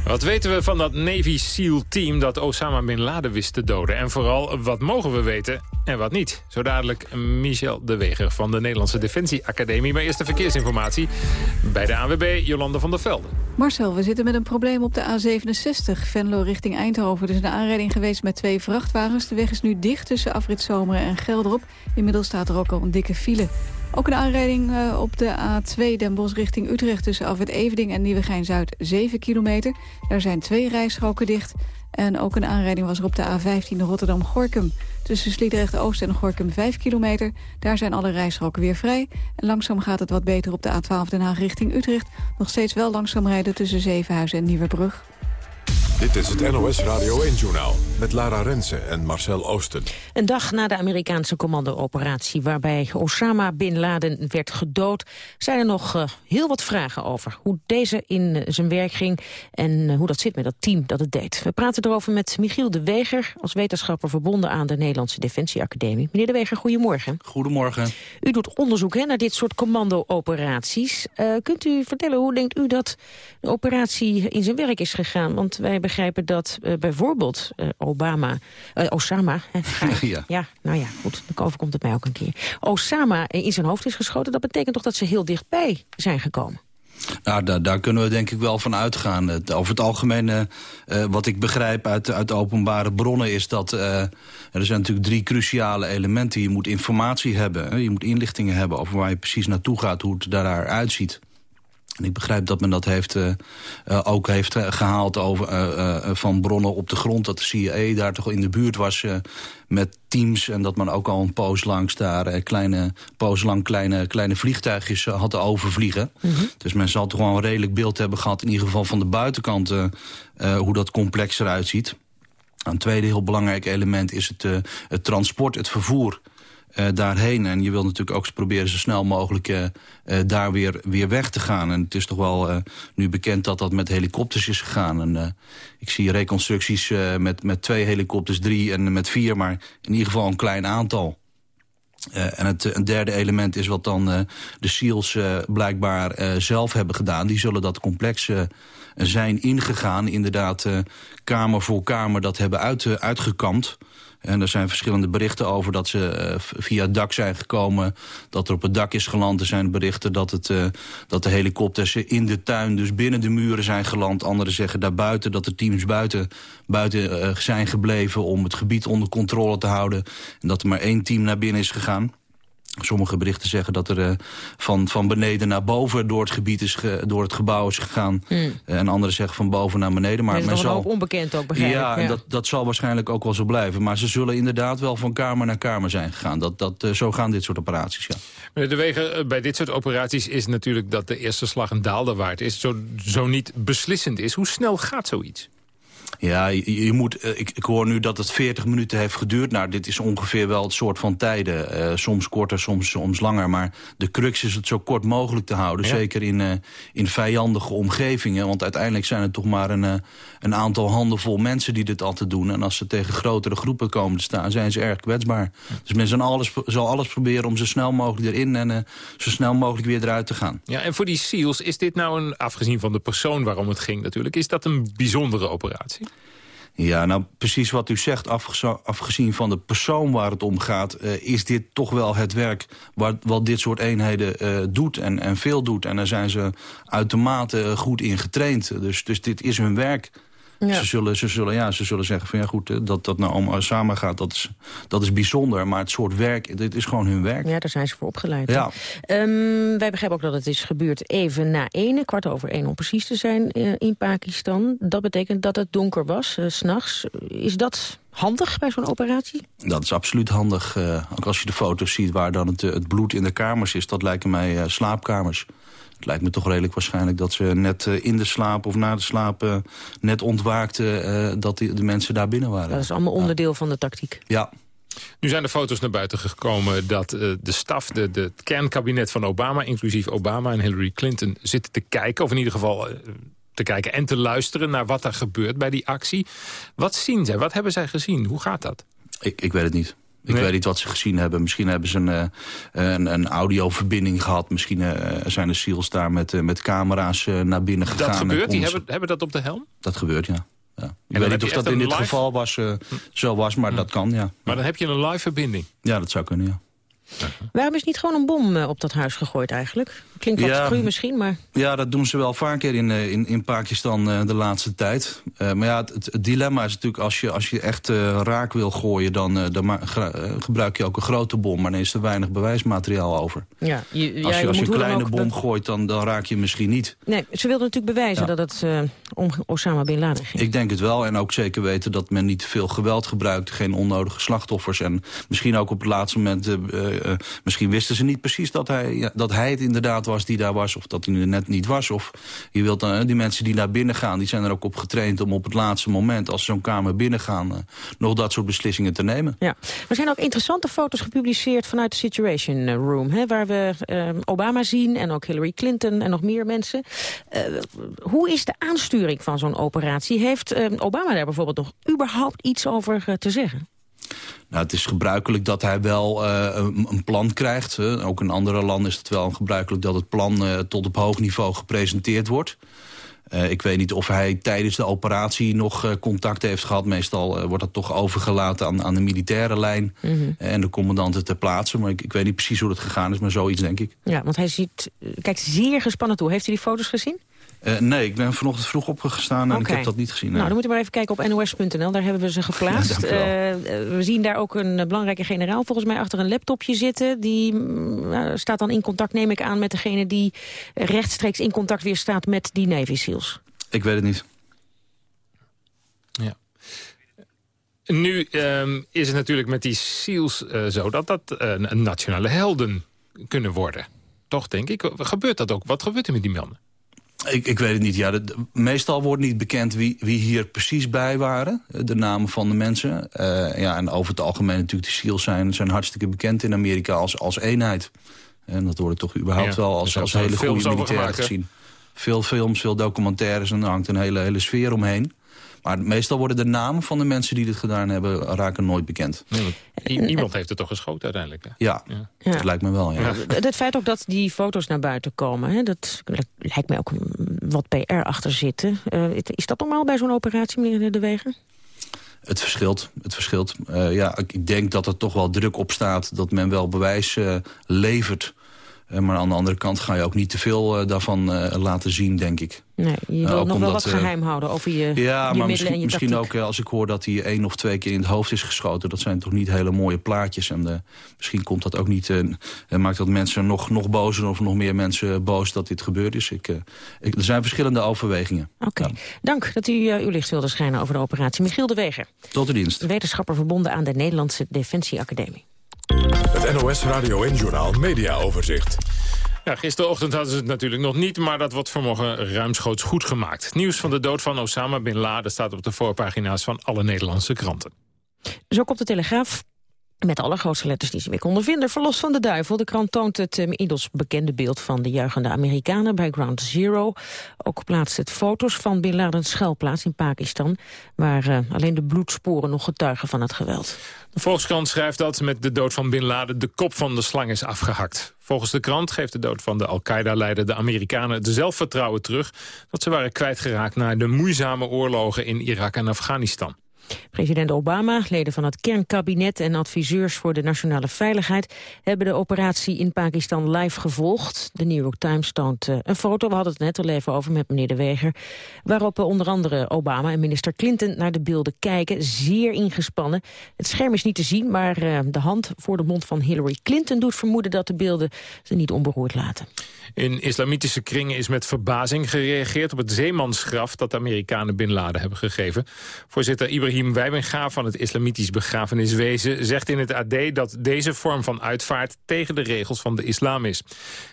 Wat weten we van dat Navy SEAL-team dat Osama Bin Laden wist te doden? En vooral, wat mogen we weten en wat niet? Zo dadelijk Michel de Weger van de Nederlandse Defensie Academie. Maar eerst de verkeersinformatie bij de ANWB, Jolanda van der Velde. Marcel, we zitten met een probleem op de A67, Venlo richting Eindhoven. Er is een aanrijding geweest met twee vrachtwagens. De weg is nu dicht tussen Afrit Zomeren en Gelderop. Inmiddels staat er ook al een dikke file. Ook een aanrijding uh, op de A2 Den Bosch richting Utrecht... tussen Afwit Evening en Nieuwegein-Zuid 7 kilometer. Daar zijn twee rijstroken dicht. En ook een aanrijding was er op de A15 Rotterdam-Gorkum. Tussen Sliedrecht-Oost en Gorkum 5 kilometer. Daar zijn alle rijstroken weer vrij. En langzaam gaat het wat beter op de A12 Den Haag richting Utrecht. Nog steeds wel langzaam rijden tussen Zevenhuizen en Nieuwerbrug. Dit is het NOS Radio 1-journaal met Lara Rensen en Marcel Oosten. Een dag na de Amerikaanse commando-operatie... waarbij Osama Bin Laden werd gedood... zijn er nog uh, heel wat vragen over hoe deze in uh, zijn werk ging... en uh, hoe dat zit met dat team dat het deed. We praten erover met Michiel de Weger... als wetenschapper verbonden aan de Nederlandse Defensieacademie. Meneer de Weger, goedemorgen. Goedemorgen. U doet onderzoek hè, naar dit soort commando-operaties. kunt u vertellen, hoe denkt u dat de operatie in zijn werk is gegaan? Want wij begrijpen dat uh, bijvoorbeeld uh, Obama, uh, Osama... ja. ja, nou ja, goed, dan overkomt het mij ook een keer. Osama in zijn hoofd is geschoten, dat betekent toch dat ze heel dichtbij zijn gekomen? Nou, daar, daar, kunnen we denk ik wel van uitgaan. Het, over het algemeen, uh, wat ik begrijp uit, uit openbare bronnen... is dat uh, er zijn natuurlijk drie cruciale elementen. Je moet informatie hebben, je moet inlichtingen hebben... over waar je precies naartoe gaat, hoe het daaruit ziet. En ik begrijp dat men dat heeft, uh, uh, ook heeft gehaald over, uh, van bronnen op de grond. Dat de CIA daar toch in de buurt was met teams. En dat men ook al een poos langs daar kleine, poos lang kleine, kleine vliegtuigjes had overvliegen. Mm -hmm. Dus men zal toch wel een redelijk beeld hebben gehad. In ieder geval van de buitenkant hoe dat complex eruit ziet. Een tweede heel belangrijk element is het, het transport, het vervoer uh, daarheen. En je wil natuurlijk ook proberen zo snel mogelijk uh, uh, daar weer, weer weg te gaan. En het is toch wel nu bekend dat dat met helikopters is gegaan. En, ik zie reconstructies met, met twee helikopters, drie en met vier... maar in ieder geval een klein aantal. En het een derde element is wat dan de SEALs blijkbaar zelf hebben gedaan. Die zullen dat complex zijn ingegaan. Inderdaad, kamer voor kamer dat hebben uit, uitgekampt. En er zijn verschillende berichten over dat ze uh, via het dak zijn gekomen. Dat er op het dak is geland. Er zijn berichten dat, het, dat de helikopters in de tuin, dus binnen de muren zijn geland. Anderen zeggen daarbuiten dat de teams buiten, buiten zijn gebleven... om het gebied onder controle te houden. En dat er maar één team naar binnen is gegaan. Sommige berichten zeggen dat er uh, van, van beneden naar boven door het gebied is, ge, door het gebouw is gegaan. Hmm. en anderen zeggen van boven naar beneden. Maar er is zal, onbekend ook, begrijp ja, ja. Dat, dat zal waarschijnlijk ook wel zo blijven. Maar ze zullen inderdaad wel van kamer naar kamer zijn gegaan. Dat, dat, uh, zo gaan dit soort operaties, ja. Meneer De Wegen, bij dit soort operaties is natuurlijk dat de eerste slag een daalder waard is. Zo, zo niet beslissend is. Hoe snel gaat zoiets? Ja, je, je moet, ik, ik, hoor nu dat het 40 minuten heeft geduurd. Nou, dit is ongeveer wel het soort van tijden. Uh, soms korter, soms, soms langer. Maar de crux is het zo kort mogelijk te houden. Ja. Zeker in, uh, in vijandige omgevingen. Want uiteindelijk zijn het toch maar een, uh, een aantal handenvol mensen die dit altijd doen. En als ze tegen grotere groepen komen te staan, zijn ze erg kwetsbaar. Dus men zal alles, zal alles proberen om zo snel mogelijk erin en zo snel mogelijk weer eruit te gaan. Ja, en voor die SEALs, is dit nou een, afgezien van de persoon waarom het ging natuurlijk, is dat een bijzondere operatie? Ja, nou precies wat u zegt, afgezien van de persoon waar het om gaat... Uh, is dit toch wel het werk wat, wat dit soort eenheden uh, doet en, en veel doet. En daar zijn ze uitermate goed in getraind. Dus, dus dit is hun werk. Ja. Ze, zullen, ze, zullen, ja, ze zullen zeggen van ja goed, dat dat nou om samen gaat, dat is, dat is bijzonder. Maar het soort werk, dit is gewoon hun werk. Ja, daar zijn ze voor opgeleid. Ja. Um, wij begrijpen ook dat het is gebeurd even na één, kwart over één om precies te zijn uh, in Pakistan. Dat betekent dat het donker was, uh, s'nachts. Is dat handig bij zo'n operatie? Dat is absoluut handig. Uh, ook als je de foto's ziet waar dan het, het bloed in de kamers is, dat lijken mij slaapkamers. Het lijkt me toch redelijk waarschijnlijk dat ze net uh, in de slaap of na de slaap uh, net ontwaakten uh, dat die, de mensen daar binnen waren. Dat is allemaal onderdeel ja. van de tactiek. Ja. Nu zijn er foto's naar buiten gekomen dat de staf, de, de, het kernkabinet van Obama... inclusief Obama en Hillary Clinton zitten te kijken... of in ieder geval te kijken en te luisteren naar wat er gebeurt bij die actie. Wat zien zij? Wat hebben zij gezien? Hoe gaat dat? Ik, ik weet het niet. Ik nee. weet niet wat ze gezien hebben. Misschien hebben ze een, uh, een, een audioverbinding gehad. Misschien uh, zijn de SEALs daar met, uh, met camera's naar binnen gegaan. Dat gebeurt? Die hebben, hebben dat op de helm? Dat gebeurt, ja. ja. Ik weet niet of dat in dit geval was, zo was, maar hm. dat kan, ja. Maar dan heb je een live verbinding? Ja, dat zou kunnen, ja. Waarom is niet gewoon een bom op dat huis gegooid eigenlijk? Klinkt wat ja, cru misschien, maar... Ja, dat doen ze wel vaker in, in, in Pakistan uh, de laatste tijd. Uh, maar ja, het, het, dilemma is natuurlijk... als je, als je echt uh, raak wil gooien... dan, dan gebruik je ook een grote bom. Maar dan is er weinig bewijsmateriaal over. Ja, je, als je, je, als je een kleine bom dat... gooit, dan, dan raak je misschien niet. Nee, ze wilden natuurlijk bewijzen ja. dat het om Osama Bin Laden ging. Ik denk het wel. En ook zeker weten dat men niet te veel geweld gebruikt. Geen onnodige slachtoffers. En misschien ook op het laatste moment... misschien wisten ze niet precies dat hij, dat hij het inderdaad was die daar was... of dat hij er net niet was. Of je wilt dan, die mensen die naar binnen gaan... die zijn er ook op getraind om op het laatste moment... als ze zo'n kamer binnengaan, uh, nog dat soort beslissingen te nemen. Ja. Er zijn ook interessante foto's gepubliceerd vanuit de Situation Room... Hè, waar we Obama zien en ook Hillary Clinton en nog meer mensen. Hoe is de aansturing van zo'n operatie? Heeft Obama daar bijvoorbeeld nog überhaupt iets over te zeggen? Nou, het is gebruikelijk dat hij wel uh, een, een, plan krijgt. Uh, ook in andere landen is het wel gebruikelijk dat het plan uh, tot op hoog niveau gepresenteerd wordt. ik weet niet of hij tijdens de operatie nog contact heeft gehad. Meestal wordt dat toch overgelaten aan, aan de militaire lijn mm -hmm. en de commandanten ter plaatse. Maar ik, ik, weet niet precies hoe dat gegaan is, maar zoiets denk ik. Ja, want hij ziet, kijkt zeer gespannen toe. Heeft u die foto's gezien? Uh, nee, ik ben vanochtend vroeg opgestaan en okay. ik heb dat niet gezien. Nou, dan moeten we maar even kijken op nos.nl. Daar hebben we ze geplaatst. Ja, uh, we zien daar ook een belangrijke generaal volgens mij achter een laptopje zitten. Die uh, staat dan in contact, neem ik aan, met degene die rechtstreeks in contact weer staat met die Navy SEALs. Ik weet het niet. Ja. Nu um, is het natuurlijk met die SEALs zo dat dat nationale helden kunnen worden. Toch, denk ik. Gebeurt dat ook? Wat gebeurt er met die mannen? Ik, ik weet het niet. Ja, meestal wordt niet bekend wie, wie hier precies bij waren. De namen van de mensen. Uh, ja, en over het algemeen natuurlijk de SEALs zijn, zijn hartstikke bekend in Amerika als, als eenheid. En dat wordt toch überhaupt ja, wel als, als hele goede militair gezien. Veel films, veel documentaires en er hangt een hele, hele sfeer omheen. Maar meestal worden de namen van de mensen die dit gedaan hebben... raken nooit bekend. Nee, iemand heeft het toch geschoten uiteindelijk? Hè? Ja, ja, dat lijkt me wel. Ja. Het feit ook dat die foto's naar buiten komen... Hè, dat lijkt mij ook wat PR achter zitten. Uh, is dat normaal bij zo'n operatie, meneer De Wegen? Het verschilt. Het verschilt. Uh, ja, ik denk dat er toch wel druk op staat... dat men wel bewijs uh, levert Eh, maar aan de andere kant ga je ook niet te veel eh, daarvan laten zien, denk ik. Nee, je wil nog wel wat geheim houden over je, ja, je maar misschien, en je misschien ook als ik hoor dat hij één of twee keer in het hoofd is geschoten. Dat zijn toch niet hele mooie plaatjes. En misschien komt dat ook niet, en maakt dat mensen nog, nog bozer of nog meer mensen boos dat dit gebeurd is. Ik, ik er zijn verschillende overwegingen. Oké, dank dat u uw licht wilde schijnen over de operatie. Michiel de Weger. Tot de dienst. Wetenschapper verbonden aan de Nederlandse Defensieacademie. Het NOS Radio en Journal Media Overzicht. Ja, gisterochtend hadden ze het natuurlijk nog niet, maar dat wordt vanmorgen ruimschoots goed gemaakt. Nieuws van de dood van Osama Bin Laden staat op de voorpagina's van alle Nederlandse kranten. Zo komt de Telegraaf met de allergrootste letters die ze weer konden vinden. Verlost van de duivel. De krant toont het uh, inmiddels bekende beeld van de juichende Amerikanen bij Ground Zero. Ook plaatst het foto's van Bin Laden's schuilplaats in Pakistan... waar uh, alleen de bloedsporen nog getuigen van het geweld. De Volkskrant schrijft dat met de dood van Bin Laden de kop van de slang is afgehakt. Volgens de krant geeft de dood van de Al-Qaeda-leider de Amerikanen de zelfvertrouwen terug... dat ze waren kwijtgeraakt na de moeizame oorlogen in Irak en Afghanistan. President Obama, leden van het kernkabinet en adviseurs voor de nationale veiligheid hebben de operatie in Pakistan live gevolgd. De New York Times toont uh, een foto, we hadden het net al even over met meneer De Weger, waarop uh, onder andere Obama en minister Clinton naar de beelden kijken, zeer ingespannen. Het scherm is niet te zien, maar uh, de hand voor de mond van Hillary Clinton doet vermoeden dat de beelden ze niet onberoerd laten. In islamitische kringen is met verbazing gereageerd op het zeemansgraf dat de Amerikanen Bin Laden hebben gegeven. Voorzitter Ibrahim Wijbenga van het Islamitisch Begrafeniswezen zegt in het AD dat deze vorm van uitvaart tegen de regels van de islam is.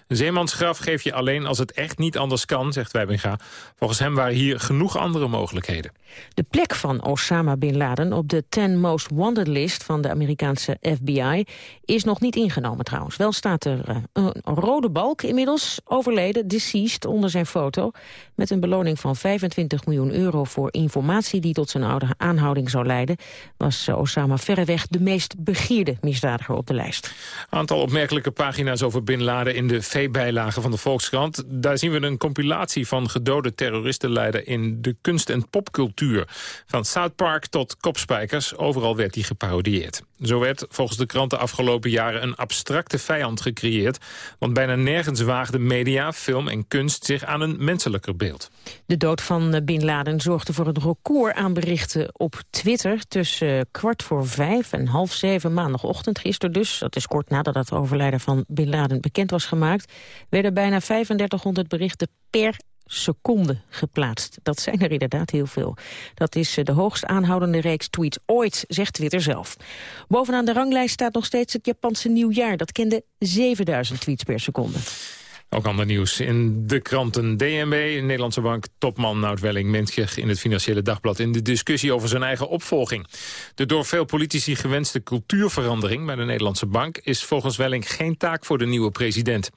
Een zeemansgraf geef je alleen als het echt niet anders kan, zegt Wijbenga. Volgens hem waren hier genoeg andere mogelijkheden. De plek van Osama Bin Laden op de 10 Most Wanted list van de Amerikaanse FBI is nog niet ingenomen trouwens. Wel staat er uh, een rode balk inmiddels overleden, deceased, onder zijn foto. Met een beloning van 25 miljoen euro voor informatie die tot zijn aanhouding zou leiden. Was uh, Osama verreweg de meest begierde misdadiger op de lijst. Aantal opmerkelijke pagina's over Bin Laden in de V-bijlage van de Volkskrant. Daar zien we een compilatie van gedode terroristenleider in de kunst- en popcultuur. Van South Park tot kopspijkers, overal werd hij geparodieerd. Zo werd volgens de krant de afgelopen jaren een abstracte vijand gecreëerd. Want bijna nergens waagden media, film en kunst zich aan een menselijker beeld. De dood van Bin Laden zorgde voor een record aan berichten op Twitter. Tussen kwart voor vijf en half zeven maandagochtend, gisteren dus... dat is kort nadat het overlijden van Bin Laden bekend was gemaakt... werden bijna 3500 berichten per seconde geplaatst. Dat zijn er inderdaad heel veel. Dat is de hoogst aanhoudende reeks tweets ooit, zegt Twitter zelf. Bovenaan de ranglijst staat nog steeds het Japanse nieuwjaar. Dat kende 7000 tweets per seconde. Ook ander nieuws in de kranten. DNB, Nederlandse bank, topman Nout Welling Mensje in het Financiële Dagblad... in de discussie over zijn eigen opvolging. De door veel politici gewenste cultuurverandering bij de Nederlandse bank... is volgens Welling geen taak voor de nieuwe president.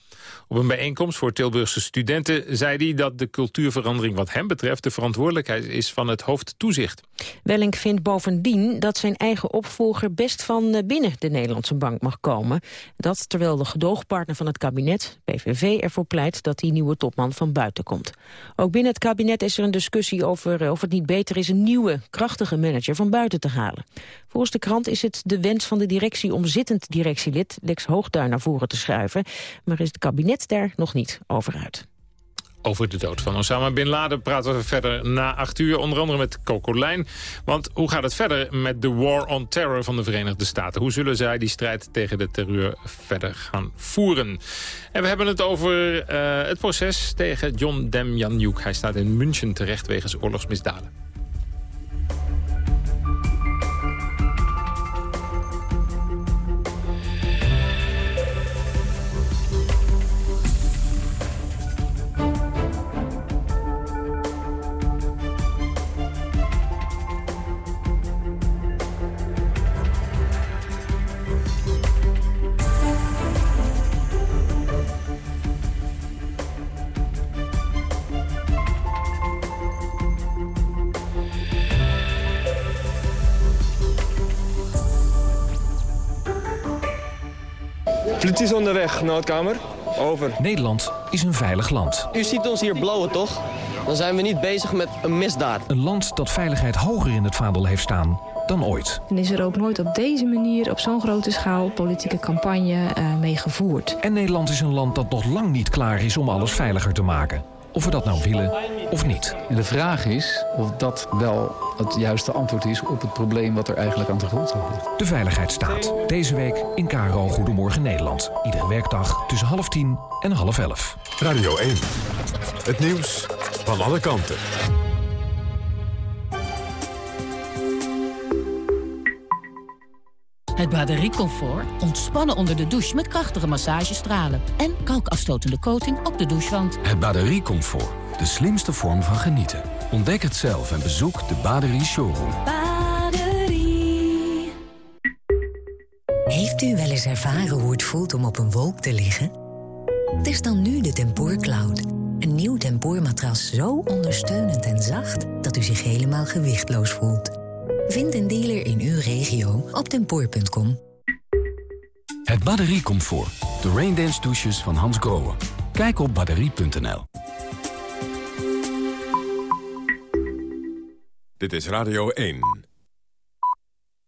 Op een bijeenkomst voor Tilburgse studenten zei hij dat de cultuurverandering wat hem betreft... de verantwoordelijkheid is van het hoofdtoezicht. Welling vindt bovendien dat zijn eigen opvolger best van binnen de Nederlandse bank mag komen. Dat terwijl de gedoogpartner van het kabinet, PVV ervoor pleit dat die nieuwe topman van buiten komt. Ook binnen het kabinet is er een discussie over of het niet beter is een nieuwe, krachtige manager van buiten te halen. Volgens de krant is het de wens van de directie om zittend directielid Lex Hoogduin naar voren te schuiven, maar is het kabinet daar nog niet over uit. Over de dood van Osama Bin Laden praten we verder na acht uur. Onder andere met Coco Lijn. Want hoe gaat het verder met de war on terror van de Verenigde Staten? Hoe zullen zij die strijd tegen de terreur verder gaan voeren? En we hebben het over uh, het proces tegen John Demjanjuk. Hij staat in München terecht wegens oorlogsmisdaden. Politie is onderweg, noodkamer. Over. Nederland is een veilig land. U ziet ons hier blauwen, toch? Dan zijn we niet bezig met een misdaad. Een land dat veiligheid hoger in het vaandel heeft staan dan ooit. En is er ook nooit op deze manier, op zo'n grote schaal, politieke campagne uh, mee gevoerd. En Nederland is een land dat nog lang niet klaar is om alles veiliger te maken. Of we dat nou willen of niet. En de vraag is of dat wel het juiste antwoord is op het probleem wat er eigenlijk aan de grondslag ligt. De Veiligheidsstaat. Deze week in KRO Goedemorgen Nederland. Iedere werkdag tussen half tien en half elf. Radio 1. Het nieuws van alle kanten. Het batteriecomfort. Ontspannen onder de douche met krachtige massagestralen. En kalkafstotende coating op de douchewand. Het batteriecomfort. De slimste vorm van genieten. Ontdek het zelf en bezoek de Baderie Showroom. Baderie. Heeft u wel eens ervaren hoe het voelt om op een wolk te liggen? Test dan nu de Tempoor Cloud. Een nieuw tempoormatras zo ondersteunend en zacht... dat u zich helemaal gewichtloos voelt. Vind een dealer in uw regio op tempoor.com. Het batteriecomfort. De Raindance douches van Hans Groen. Kijk op batterie.nl. Dit is Radio 1.